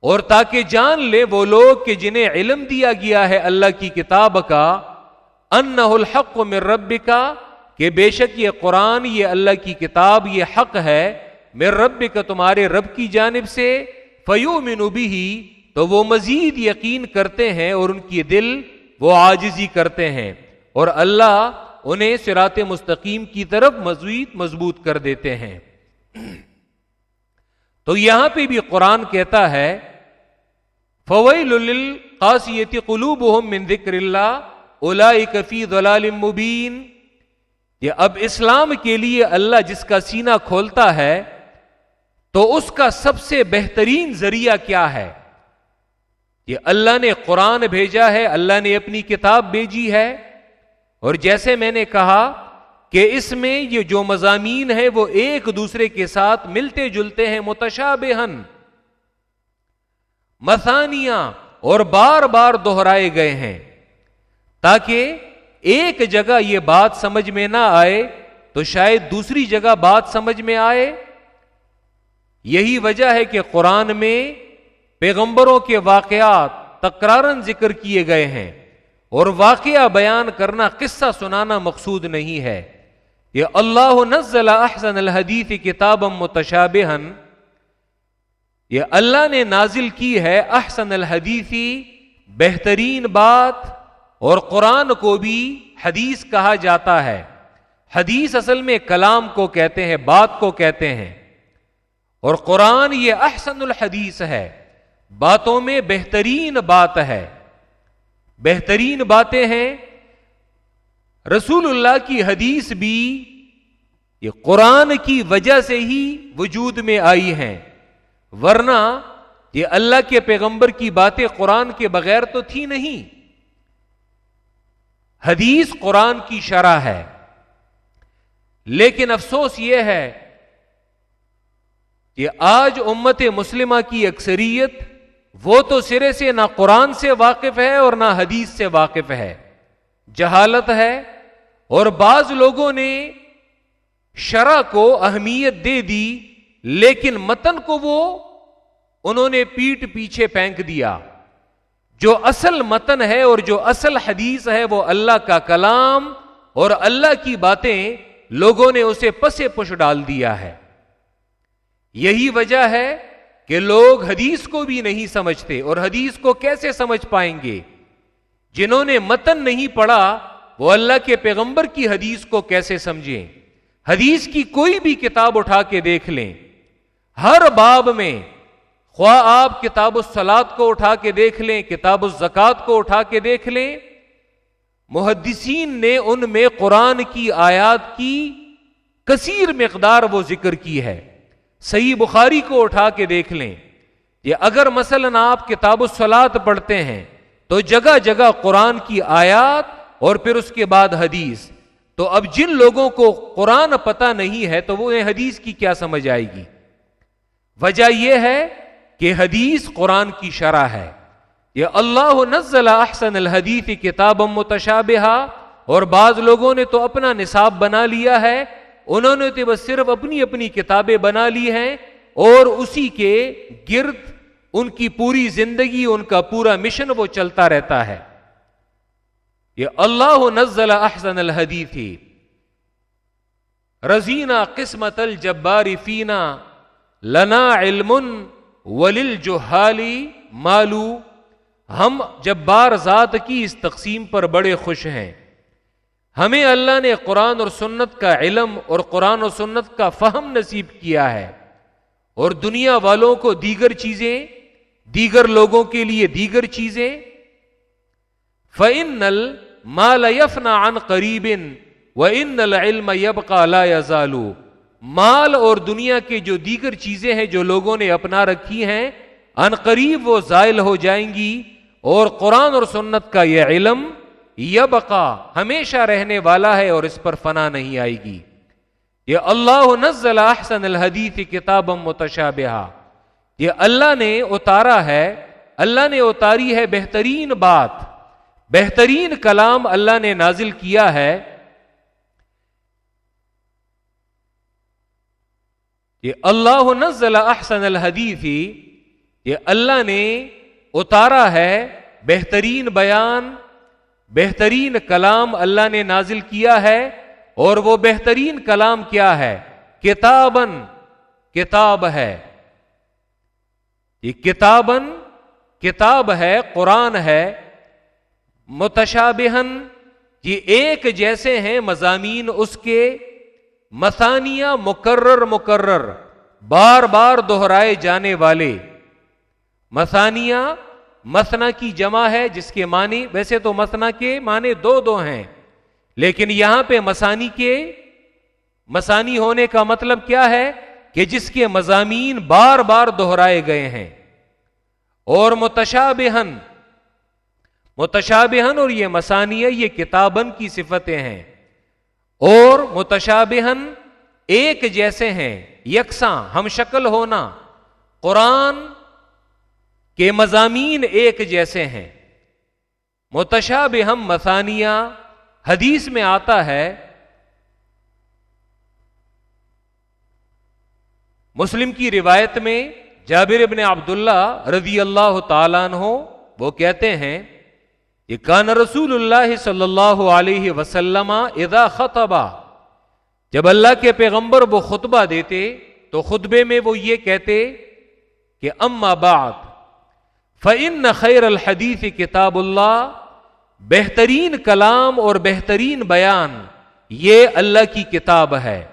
Speaker 1: اور تاکہ جان لے وہ لوگ کہ جنہیں علم دیا گیا ہے اللہ کی کتاب کا ان الحق میں رب کا کہ بے شک یہ قرآن، یہ اللہ کی کتاب، یہ حق ہے میں رب کا تمہارے رب کی جانب سے فیو منوبی ہی تو وہ مزید یقین کرتے ہیں اور ان کی دل وہ آجزی کرتے ہیں، اور اللہ انہیں سرات مستقیم کی طرف مزید مضبوط کر دیتے ہیں۔ تو یہاں پہ بھی قرآن کہتا ہے فویل خاصیتی قلوب من ذکر اللہ الا کفی دلال مبین۔ یہ اب اسلام کے لیے اللہ جس کا سینہ کھولتا ہے، تو اس کا سب سے بہترین ذریعہ کیا ہے؟ یہ اللہ نے قرآن بھیجا ہے، اللہ نے اپنی کتاب بھیجی ہے۔ اور جیسے میں نے کہا کہ اس میں یہ جو مضامین ہے وہ ایک دوسرے کے ساتھ ملتے جلتے ہیں متشابہن مسانیاں اور بار بار دہرائے گئے ہیں۔ تاکہ ایک جگہ یہ بات سمجھ میں نہ آئے، تو شاید دوسری جگہ بات سمجھ میں آئے۔ یہی وجہ ہے کہ قرآن میں پیغمبروں کے واقعات تکرارن ذکر کیے گئے ہیں اور واقعہ بیان کرنا، قصہ سنانا مقصود نہیں ہے۔ یہ اللہ نزل احسن الحدیث کتاب متشابہن یہ اللہ نے نازل کی ہے احسن الحدیثی، بہترین بات، اور قرآن کو بھی حدیث کہا جاتا ہے۔ حدیث اصل میں کلام کو کہتے ہیں، بات کو کہتے ہیں۔ اور قرآن یہ احسن الحدیث ہے۔ باتوں میں بہترین بات ہے۔ بہترین باتیں ہیں۔ رسول اللہ کی حدیث بھی یہ قرآن کی وجہ سے ہی وجود میں آئی ہیں۔ ورنہ یہ اللہ کے پیغمبر کی باتیں قرآن کے بغیر تو تھی نہیں۔ حدیث قرآن کی شرح ہے۔ لیکن افسوس یہ ہے کہ آج امت مسلمہ کی اکثریت وہ تو سرے سے نہ قرآن سے واقف ہے اور نہ حدیث سے واقف ہے۔ جہالت ہے اور بعض لوگوں نے شرح کو اہمیت دے دی لیکن متن کو وہ انہوں نے پیٹ پیچھے پھینک دیا۔ جو اصل متن ہے اور جو اصل حدیث ہے وہ اللہ کا کلام اور اللہ کی باتیں لوگوں نے اسے پسے پش ڈال دیا ہے۔ یہی وجہ ہے کہ لوگ حدیث کو بھی نہیں سمجھتے اور حدیث کو کیسے سمجھ پائیں گے؟ جنہوں نے متن نہیں پڑھا، وہ اللہ کے پیغمبر کی حدیث کو کیسے سمجھیں؟ حدیث کی کوئی بھی کتاب اٹھا کے دیکھ لیں۔ ہر باب میں خواہ آپ کتاب السلاد کو اٹھا کے دیکھ لیں، کتاب الزکات کو اٹھا کے دیکھ لیں، محدثین نے ان میں قرآن کی آیات کی کثیر مقدار وہ ذکر کی ہے۔ صحیح بخاری کو اٹھا کے دیکھ لیں۔ یہ اگر مثلا آپ کتاب السلاد پڑھتے ہیں، تو جگہ جگہ قرآن کی آیات اور پھر اس کے بعد حدیث۔ تو اب جن لوگوں کو قرآن پتہ نہیں ہے، تو وہ حدیث کی کیا سمجھ آئے گی؟ وجہ یہ ہے کہ حدیث قرآن کی شرح ہے یہ اللہ نزل احسن الحدیث کتاب متشابہ اور بعض لوگوں نے تو اپنا نصاب بنا لیا ہے، انہوں نے تو بس صرف اپنی اپنی کتابیں بنا لی ہیں اور اسی کے گرد ان کی پوری زندگی، ان کا پورا مشن وہ چلتا رہتا ہے۔ یہ اللہ نزل احسن الحدیث۔ رزینا قسمت الجباری فینا۔ لنا علم ولل جو مالو۔ ہم جب بار ذات کی اس تقسیم پر بڑے خوش ہیں۔ ہمیں اللہ نے قرآن اور سنت کا علم اور قرآن اور سنت کا فہم نصیب کیا ہے۔ اور دنیا والوں کو دیگر چیزیں، دیگر لوگوں کے لیے دیگر چیزیں۔ فن نل مال یفنا ان قریب و ان نل علم یب کا یزالو مال اور دنیا کے جو دیگر چیزیں ہیں جو لوگوں نے اپنا رکھی ہیں، ان قریب وہ زائل ہو جائیں گی اور قرآن اور سنت کا یہ علم یبقا، ہمیشہ رہنے والا ہے اور اس پر فنا نہیں آئے گی۔ یہ اللہ نزل احسن الحدیث کتاب متشابہ یہ اللہ نے اتارا ہے، اللہ نے اتاری ہے بہترین بات۔ بہترین کلام اللہ نے نازل کیا ہے۔ یہ اللہ نزل احسن الحدیث یہ اللہ نے اتارا ہے بہترین بیان، بہترین کلام اللہ نے نازل کیا ہے، اور وہ بہترین کلام کیا ہے؟ کتابن کتاب ہے۔ یہ کتابن کتاب ہے، قرآن ہے۔ متشابہن یہ ایک جیسے ہیں مضامین اس کے۔ مسانیہ مقرر مقرر، بار بار دہرائے جانے والے۔ مسانیہ مسنا کی جمع ہے، جس کے معنی، ویسے تو مسنا کے معنی دو دو ہیں، لیکن یہاں پہ مسانی کے مسانی ہونے کا مطلب کیا ہے؟ کہ جس کے مضامین بار بار دہرائے گئے ہیں۔ اور متشابہن متشابہن اور یہ مسانیہ یہ کتابن کی صفتیں ہیں۔ اور متشابہن ایک جیسے ہیں، یکساں، ہم شکل ہونا۔ قرآن کے مضامین ایک جیسے ہیں۔ متشاب ہم مسانیہ حدیث میں آتا ہے، مسلم کی روایت میں جابر ابن عبداللہ رضی اللہ تعالیٰ عنہ وہ کہتے ہیں کہ کان رسول اللہ صلی اللہ علیہ وسلم اذا خطبہ، جب اللہ کے پیغمبر وہ خطبہ دیتے، تو خطبے میں وہ یہ کہتے کہ اما بعد فعن خیر الحدیث کتاب اللہ بہترین کلام اور بہترین بیان یہ اللہ کی کتاب ہے۔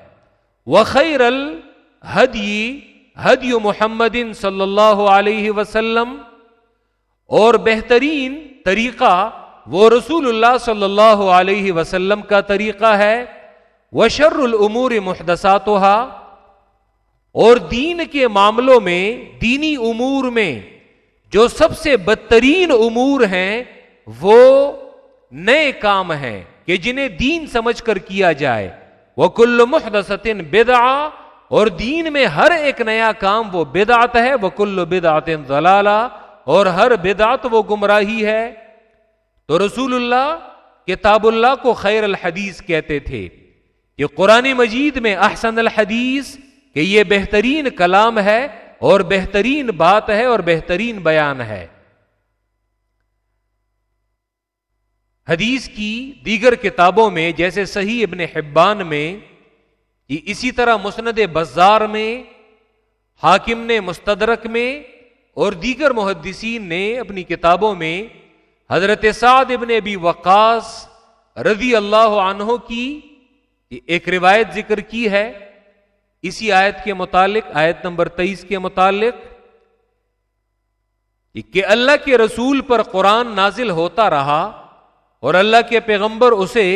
Speaker 1: وہ خیر الحدی حدی محمد صلی اللہ علیہ وسلم، اور بہترین طریقہ وہ رسول اللہ صلی اللہ علیہ وسلم کا طریقہ ہے وہ شر العمور محدثات اور دین کے معاملوں میں، دینی امور میں جو سب سے بدترین امور ہیں، وہ نئے کام ہیں کہ جنہیں دین سمجھ کر کیا جائے۔ وہ کل محدثت بدا اور دین میں ہر ایک نیا کام وہ بدعت ہے۔ وہ کل بدعت ضلالہ اور ہر بدعت وہ گمراہی ہے۔ تو رسول اللہ کتاب اللہ کو خیر الحدیث کہتے تھے کہ قرآن مجید میں احسن الحدیث کہ یہ بہترین کلام ہے اور بہترین بات ہے اور بہترین بیان ہے۔ حدیث کی دیگر کتابوں میں جیسے صحیح ابن حبان میں اسی طرح مسند بازار میں، حاکم نے مستدرک میں اور دیگر محدثین نے اپنی کتابوں میں حضرت سعد ابن ابی وقاص رضی اللہ عنہ کی ایک روایت ذکر کی ہے، اسی آیت کے متعلق، آیت نمبر تیئیس کے متعلق، کہ اللہ کے رسول پر قرآن نازل ہوتا رہا اور اللہ کے پیغمبر اسے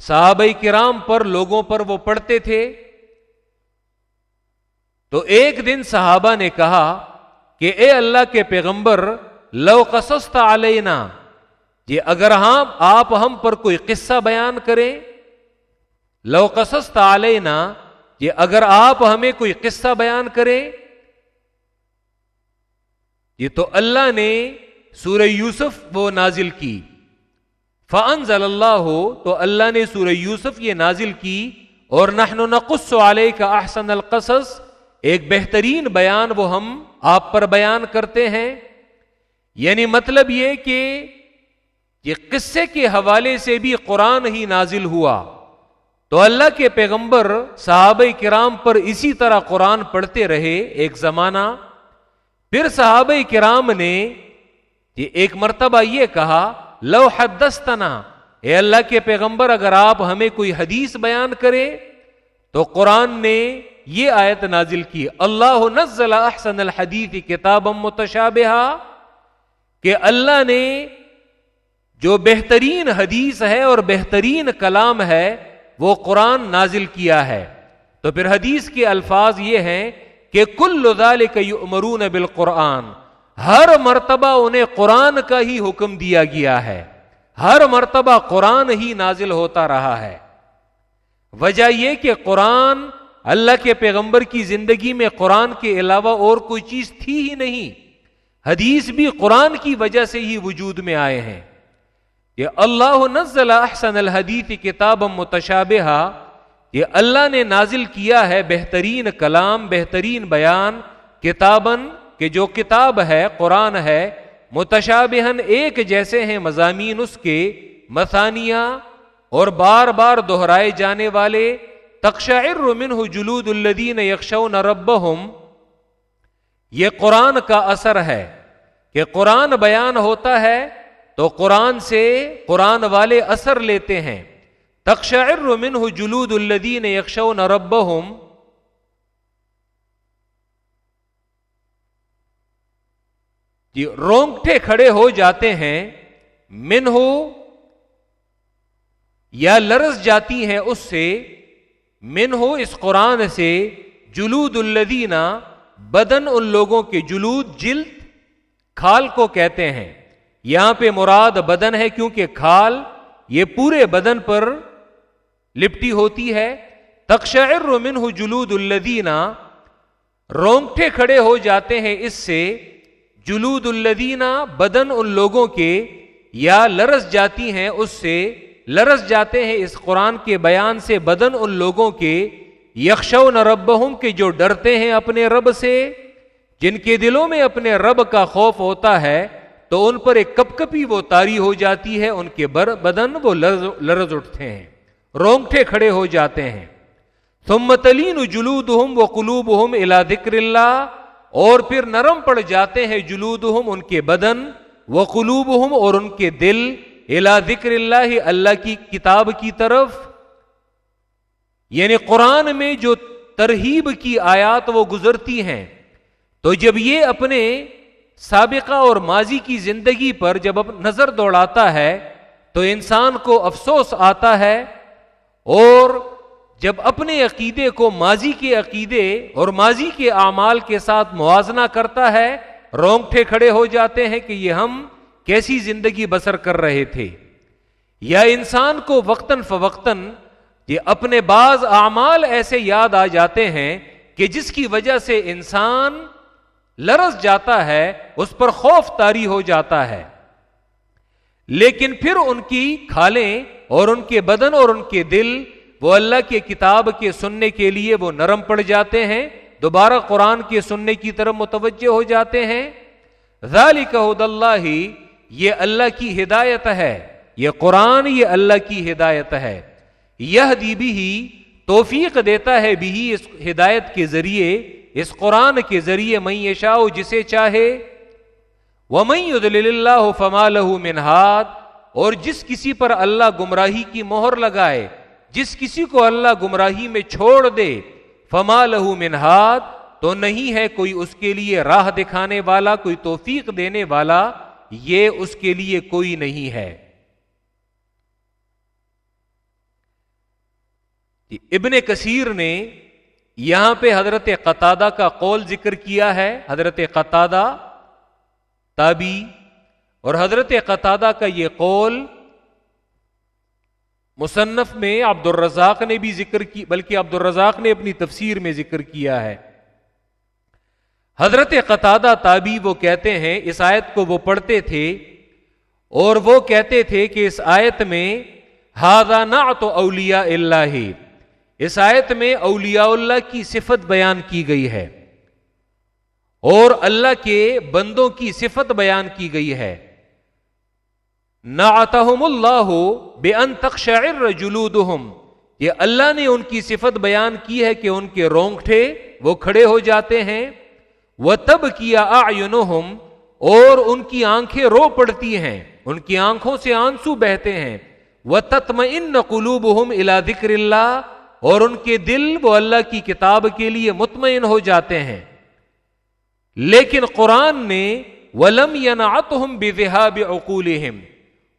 Speaker 1: صحابہ کرام پر، لوگوں پر وہ پڑھتے تھے۔ تو ایک دن صحابہ نے کہا کہ اے اللہ کے پیغمبر، لو قصصت علینا یہ اگر ہم آپ ہم پر کوئی قصہ بیان کریں۔ لو قصصت علینا کہ اگر آپ ہمیں کوئی قصہ بیان کریں۔ یہ تو اللہ نے سورہ یوسف وہ نازل کی۔ فنز اللہ ہو تو اللہ نے سورہ یوسف یہ نازل کی۔ اور نحن نقص علیہ کا احسن القصص ایک بہترین بیان وہ ہم آپ پر بیان کرتے ہیں۔ یعنی مطلب یہ کہ یہ قصے کے حوالے سے بھی قرآن ہی نازل ہوا۔ تو اللہ کے پیغمبر صحابہ کرام پر اسی طرح قرآن پڑھتے رہے ایک زمانہ۔ پھر صحابہ کرام نے یہ ایک مرتبہ یہ کہا، لو حدستنا اے اللہ کے پیغمبر، اگر آپ ہمیں کوئی حدیث بیان کرے تو قرآن نے یہ آیت نازل کی اللہ نزل احسن الحدیث کتاب متشابہ کہ اللہ نے جو بہترین حدیث ہے اور بہترین کلام ہے، وہ قرآن نازل کیا ہے۔ تو پھر حدیث کے الفاظ یہ ہیں کہ کل ذالک یؤمرون بالقرآن، ہر مرتبہ انہیں قرآن کا ہی حکم دیا گیا ہے۔ ہر مرتبہ قرآن ہی نازل ہوتا رہا ہے۔ وجہ یہ کہ قرآن اللہ کے پیغمبر کی زندگی میں قرآن کے علاوہ اور کوئی چیز تھی ہی نہیں۔ حدیث بھی قرآن کی وجہ سے ہی وجود میں آئے ہیں۔ یہ اللہ نزل احسن الحدیث کتاب متشابہ یہ اللہ نے نازل کیا ہے بہترین کلام، بہترین بیان کتابن کہ جو کتاب ہے، قرآن ہے متشابہن ایک جیسے ہیں مضامین اس کے مسانیہ اور بار بار دہرائے جانے والے تقشعر منہ جلود الدین یکشون ربہم یہ قرآن کا اثر ہے کہ قرآن بیان ہوتا ہے تو قرآن سے قرآن والے اثر لیتے ہیں. تقشعر منہ جلود الدین یکشون ربہم جی رونگٹے کھڑے ہو جاتے ہیں. من ہو یا لرس جاتی ہیں اس سے من ہو اس قرآن سے جلود الدینہ بدن ان لوگوں کے جلود، جلد کھال کو کہتے ہیں۔ یہاں پہ مراد بدن ہے کیونکہ کھال یہ پورے بدن پر لپٹی ہوتی ہے۔ تقشعر منہ جلود الدینہ رونگٹے کھڑے ہو جاتے ہیں اس سے۔ جلود الدینہ بدن ان لوگوں کے یا لرس جاتی ہیں اس سے۔ لرس جاتے ہیں اس قرآن کے بیان سے بدن ان لوگوں کے یکشو نہ کے جو ڈرتے ہیں اپنے رب سے، جن کے دلوں میں اپنے رب کا خوف ہوتا ہے، تو ان پر ایک کپ کپی وہ تاری ہو جاتی ہے، ان کے بر، بدن وہ لرز لرز اٹھتے ہیں، رونگٹے کھڑے ہو جاتے ہیں۔ تم تلین جلود ہم وہ قلوب ہم الا ذکر اللہ، اور پھر نرم پڑ جاتے ہیں جلود ہم ان کے بدن وہ قلوب ہم اور ان کے دل الا ذکر اللہ اللہ کی کتاب کی طرف۔ یعنی قرآن میں جو ترہیب کی آیات وہ گزرتی ہیں۔ تو جب یہ اپنے سابقہ اور ماضی کی زندگی پر جب نظر دوڑاتا ہے، تو انسان کو افسوس آتا ہے۔ اور جب اپنے عقیدے کو ماضی کے عقیدے اور ماضی کے اعمال کے ساتھ موازنہ کرتا ہے، رونگٹے کھڑے ہو جاتے ہیں کہ یہ ہم کیسی زندگی بسر کر رہے تھے۔ یا انسان کو وقتاً فوقتاً یہ اپنے بعض اعمال ایسے یاد آ جاتے ہیں کہ جس کی وجہ سے انسان لرس جاتا ہے، اس پر خوف تاری ہو جاتا ہے۔ لیکن پھر ان کی کھالیں اور ان کے بدن اور ان کے دل، وہ اللہ کے کتاب کے سننے کے لیے وہ نرم پڑ جاتے ہیں، دوبارہ قرآن کے سننے کی طرف متوجہ ہو جاتے ہیں۔ ذالک حد اللہ یہ اللہ کی ہدایت ہے، یہ قرآن یہ اللہ کی ہدایت ہے۔ یہ دی بھی توفیق دیتا ہے بھی اس ہدایت کے ذریعے، اس قرآن کے ذریعے میں یشا جسے چاہے۔ وہ اللہ فما لہ منہاد اور جس کسی پر اللہ گمراہی کی مہر لگائے، جس کسی کو اللہ گمراہی میں چھوڑ دے، فما لہو منہاد تو نہیں ہے کوئی اس کے لیے راہ دکھانے والا، کوئی توفیق دینے والا۔ یہ اس کے لیے کوئی نہیں ہے۔ جی، ابن کثیر نے یہاں پہ حضرت قطادہ کا قول ذکر کیا ہے، حضرت قطادہ تابی اور حضرت قطادہ کا یہ قول مصنف میں عبد الرزاق نے بھی ذکر کی، بلکہ عبد الرزاق نے اپنی تفسیر میں ذکر کیا ہے۔ حضرت قطادہ تابی وہ کہتے ہیں، اس آیت کو وہ پڑھتے تھے اور وہ کہتے تھے کہ اس آیت میں ہاضا نہ تو اولیا اللہ اس آیت میں اولیاء اللہ کی صفت بیان کی گئی ہے اور اللہ کے بندوں کی صفت بیان کی گئی ہے۔ نہ اللہ بے ان تخشعر جلودہم یہ اللہ نے ان کی صفت بیان کی ہے کہ ان کے رونگٹے وہ کھڑے ہو جاتے ہیں۔ وہ تب کیا آئنہم اور ان کی آنکھیں رو پڑتی ہیں، ان کی آنکھوں سے آنسو بہتے ہیں۔ وہ تتم ان قلوب الا ذکر اللہ اور ان کے دل وہ اللہ کی کتاب کے لیے مطمئن ہو جاتے ہیں۔ لیکن قرآن نے ولم ینعتہم بذہاب عقولہم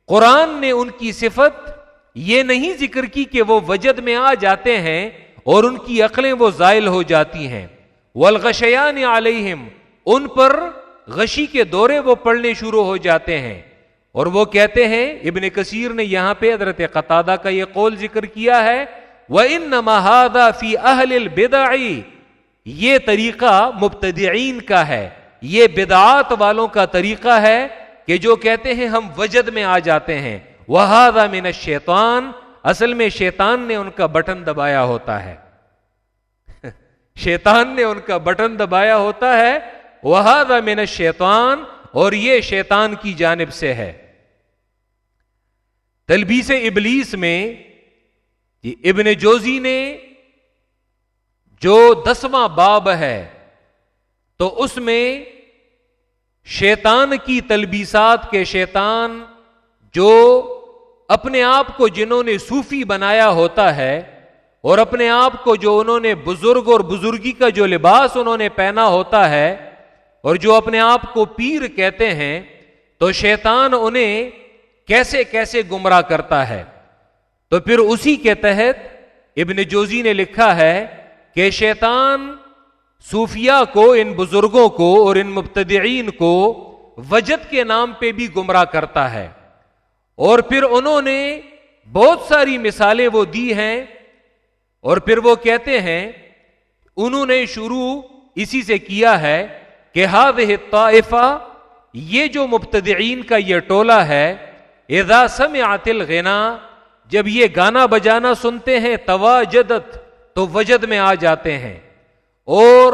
Speaker 1: قرآن نے ان کی صفت یہ نہیں ذکر کی کہ وہ وجد میں آ جاتے ہیں اور ان کی عقلیں وہ زائل ہو جاتی ہیں۔ والغشیان علیہم، ان پر غشی کے دورے وہ پڑھنے شروع ہو جاتے ہیں۔ اور وہ کہتے ہیں، ابن کثیر نے یہاں پہ حضرت قطادہ کا یہ قول ذکر کیا ہے وہ ان نمادا فی اہل البدعی یہ طریقہ مبتدعین کا ہے۔ یہ بدعات والوں کا طریقہ ہے کہ جو کہتے ہیں ہم وجد میں آ جاتے ہیں۔ وہ من شیطان اصل میں شیطان نے ان کا بٹن دبایا ہوتا ہے۔ شیطان نے ان کا بٹن دبایا ہوتا ہے۔ وہ من شیطان اور یہ شیطان کی جانب سے ہے۔ تلبیس ابلیس میں ابن جوزی نے جو دسواں باب ہے، تو اس میں شیطان کی تلبیسات کے شیطان جو اپنے آپ کو جنہوں نے صوفی بنایا ہوتا ہے اور اپنے آپ کو جو انہوں نے بزرگ اور بزرگی کا جو لباس انہوں نے پہنا ہوتا ہے اور جو اپنے آپ کو پیر کہتے ہیں، تو شیطان انہیں کیسے کیسے گمراہ کرتا ہے۔ تو پھر اسی کے تحت ابن جوزی نے لکھا ہے کہ شیطان صوفیہ کو، ان بزرگوں کو اور ان مبتدعین کو وجد کے نام پہ بھی گمراہ کرتا ہے۔ اور پھر انہوں نے بہت ساری مثالیں وہ دی ہیں اور پھر وہ کہتے ہیں، انہوں نے شروع اسی سے کیا ہے کہ ہاد طائفہ یہ جو مبتدعین کا یہ ٹولہ ہے، اذا سمعت الغنا، جب یہ گانا بجانا سنتے ہیں توا جدت تو وجد میں آ جاتے ہیں۔ اور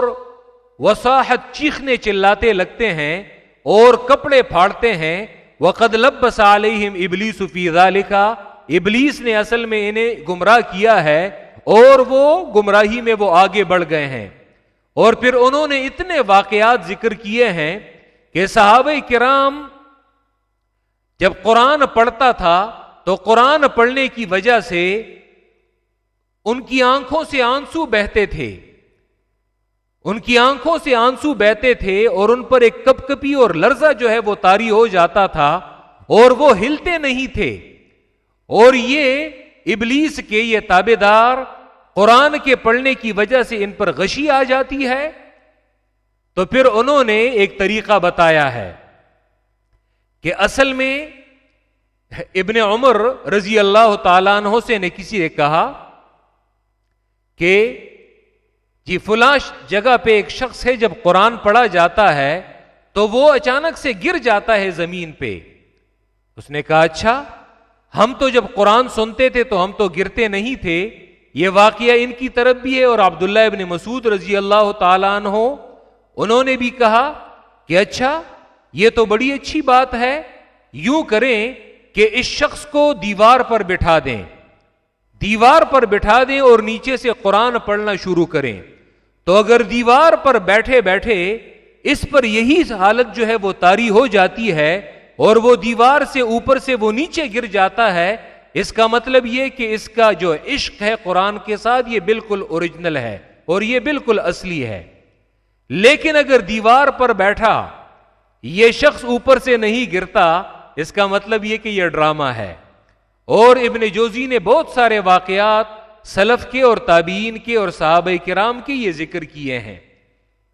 Speaker 1: وساحت چیخنے چلاتے لگتے ہیں، اور کپڑے پھاڑتے ہیں۔ وہ لبس علیہم ابلیس فیضا لکھا ابلیس نے اصل میں انہیں گمراہ کیا ہے۔ اور وہ گمراہی میں وہ آگے بڑھ گئے ہیں۔ اور پھر انہوں نے اتنے واقعات ذکر کیے ہیں کہ صحابہ کرام جب قرآن پڑھتا تھا تو قرآن پڑھنے کی وجہ سے ان کی آنکھوں سے آنسو بہتے تھے۔ ان کی آنکھوں سے آنسو بہتے تھے اور ان پر ایک کپ کپی اور لرزہ جو ہے وہ تاری ہو جاتا تھا اور وہ ہلتے نہیں تھے۔ اور یہ ابلیس کے یہ تابے دار قرآن کے پڑھنے کی وجہ سے ان پر غشی آ جاتی ہے، تو پھر انہوں نے ایک طریقہ بتایا ہے کہ اصل میں ابن عمر رضی اللہ تعالیٰ عنہ سے نے کسی نے کہا کہ جی فلاش جگہ پہ ایک شخص ہے، جب قرآن پڑھا جاتا ہے تو وہ اچانک سے گر جاتا ہے زمین پہ۔ اس نے کہا اچھا ہم تو جب قرآن سنتے تھے تو ہم تو گرتے نہیں تھے یہ واقعہ ان کی طرف بھی ہے اور عبداللہ ابن مسعود رضی اللہ تعالیٰ عنہ، انہوں نے بھی کہا کہ اچھا یہ تو بڑی اچھی بات ہے، یوں کریں کہ اس شخص کو دیوار پر بٹھا دیں۔ دیوار پر بٹھا دیں اور نیچے سے قرآن پڑھنا شروع کریں۔ تو اگر دیوار پر بیٹھے بیٹھے اس پر یہی حالت جو ہے وہ تاری ہو جاتی ہے اور وہ دیوار سے اوپر سے وہ نیچے گر جاتا ہے اس کا مطلب یہ کہ اس کا جو عشق ہے قرآن کے ساتھ یہ بالکل اوریجنل ہے اور یہ بالکل اصلی ہے۔ لیکن اگر دیوار پر بیٹھا، یہ شخص اوپر سے نہیں گرتا، اس کا مطلب یہ کہ یہ ڈرامہ ہے۔ اور ابن جوزی نے بہت سارے واقعات سلف کے اور تابعین کے اور صحابہ کرام کے یہ ذکر کیے ہیں۔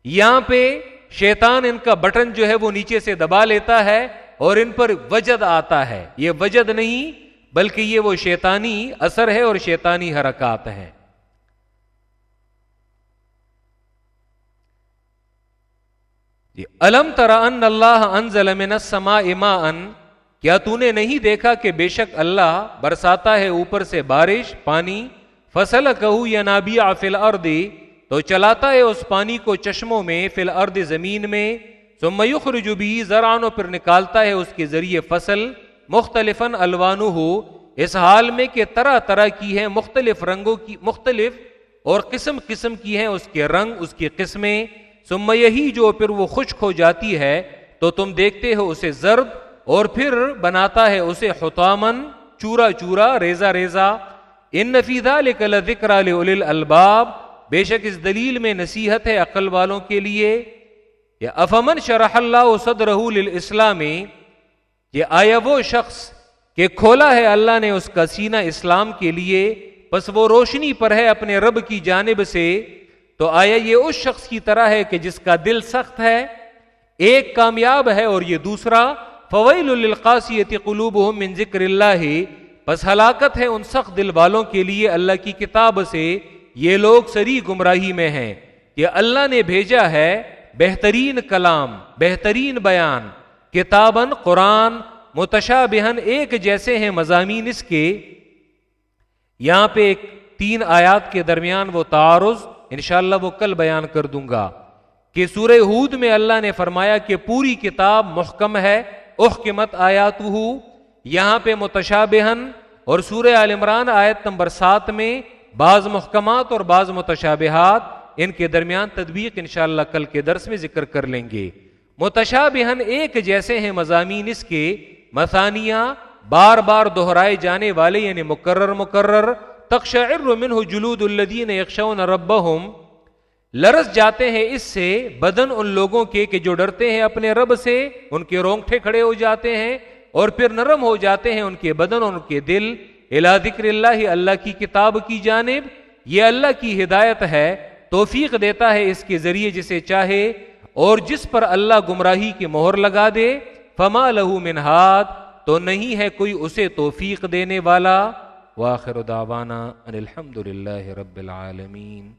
Speaker 1: یہاں پہ شیطان ان کا بٹن جو ہے وہ نیچے سے دبا لیتا ہے اور ان پر وجد آتا ہے۔ یہ وجد نہیں بلکہ یہ وہ شیطانی اثر ہے اور شیطانی حرکات ہیں۔ جی، الم ترا ان اللہ انزل من السماء ماء کیا تو نے نہیں دیکھا کہ بے شک اللہ برساتا ہے اوپر سے بارش، پانی؟ فصل کہو یا نابی فل اردی تو چلاتا ہے اس پانی کو چشموں میں فل ارد زمین میں، ثم یخرج بھی زرانوں پر نکالتا ہے اس کے ذریعے فصل۔ مختلف الوانو ہو اس حال میں کہ طرح طرح کی ہے مختلف رنگوں کی، مختلف اور قسم قسم کی ہیں اس کے رنگ، اس کی قسمیں، ثم یہی جو پھر وہ خشک ہو جاتی ہے، تو تم دیکھتے ہو اسے زرد اور پھر بناتا ہے اسے حتامن چورا چورا ریزا ریزا ان نفیدہ لکل ذکر الباب۔ بے شک اس دلیل میں نصیحت ہے عقل والوں کے لیے یا افمن شرح اللہ صدر اسلام یہ آیا وہ شخص کہ کھولا ہے اللہ نے اس کا سینہ اسلام کے لیے، بس وہ روشنی پر ہے اپنے رب کی جانب سے، تو آیا یہ اس شخص کی طرح ہے کہ جس کا دل سخت ہے، ایک کامیاب ہے اور یہ دوسرا فویل القاسیت قلوب من ذکر اللہ بس ہلاکت ہے ان سخت دل والوں کے لیے اللہ کی کتاب سے۔ یہ لوگ سری گمراہی میں ہیں کہ اللہ نے بھیجا ہے بہترین کلام، بہترین بیان۔ کتابن قرآن متشا بہن ایک جیسے ہیں مضامین اس کے۔ یہاں پہ ایک تین آیات کے درمیان وہ تعارض، انشاءاللہ وہ کل بیان کر دوں گا کہ سورہ ہود میں اللہ نے فرمایا کہ پوری کتاب محکم ہے، احکمت آیات یہاں پہ متشابہن اور سورہ عال عمران آیت نمبر سات میں بعض محکمات اور بعض متشابہات، ان کے درمیان تدبیق انشاءاللہ کل کے درس میں ذکر کر لیں گے۔ متشابہن ایک جیسے ہیں مضامین اس کے، مثانیہ بار بار دہرائے جانے والے یعنی مقرر مقرر، تقشعر منہ جلود الذین یخشون ربہم۔ لرس جاتے ہیں اس سے بدن ان لوگوں کے کہ جو ڈرتے ہیں اپنے رب سے، ان کے رونگٹے کھڑے ہو جاتے ہیں اور پھر نرم ہو جاتے ہیں ان کے بدن اور ان کے دل۔ الا ذکر اللہ اللہ کی کتاب کی جانب، یہ اللہ کی ہدایت ہے، توفیق دیتا ہے اس کے ذریعے جسے چاہے۔ اور جس پر اللہ گمراہی کی مہر لگا دے، فما لہو منہاد تو نہیں ہے کوئی اسے توفیق دینے والا۔ واخر دعوانا ان الحمد للہ رب العالمین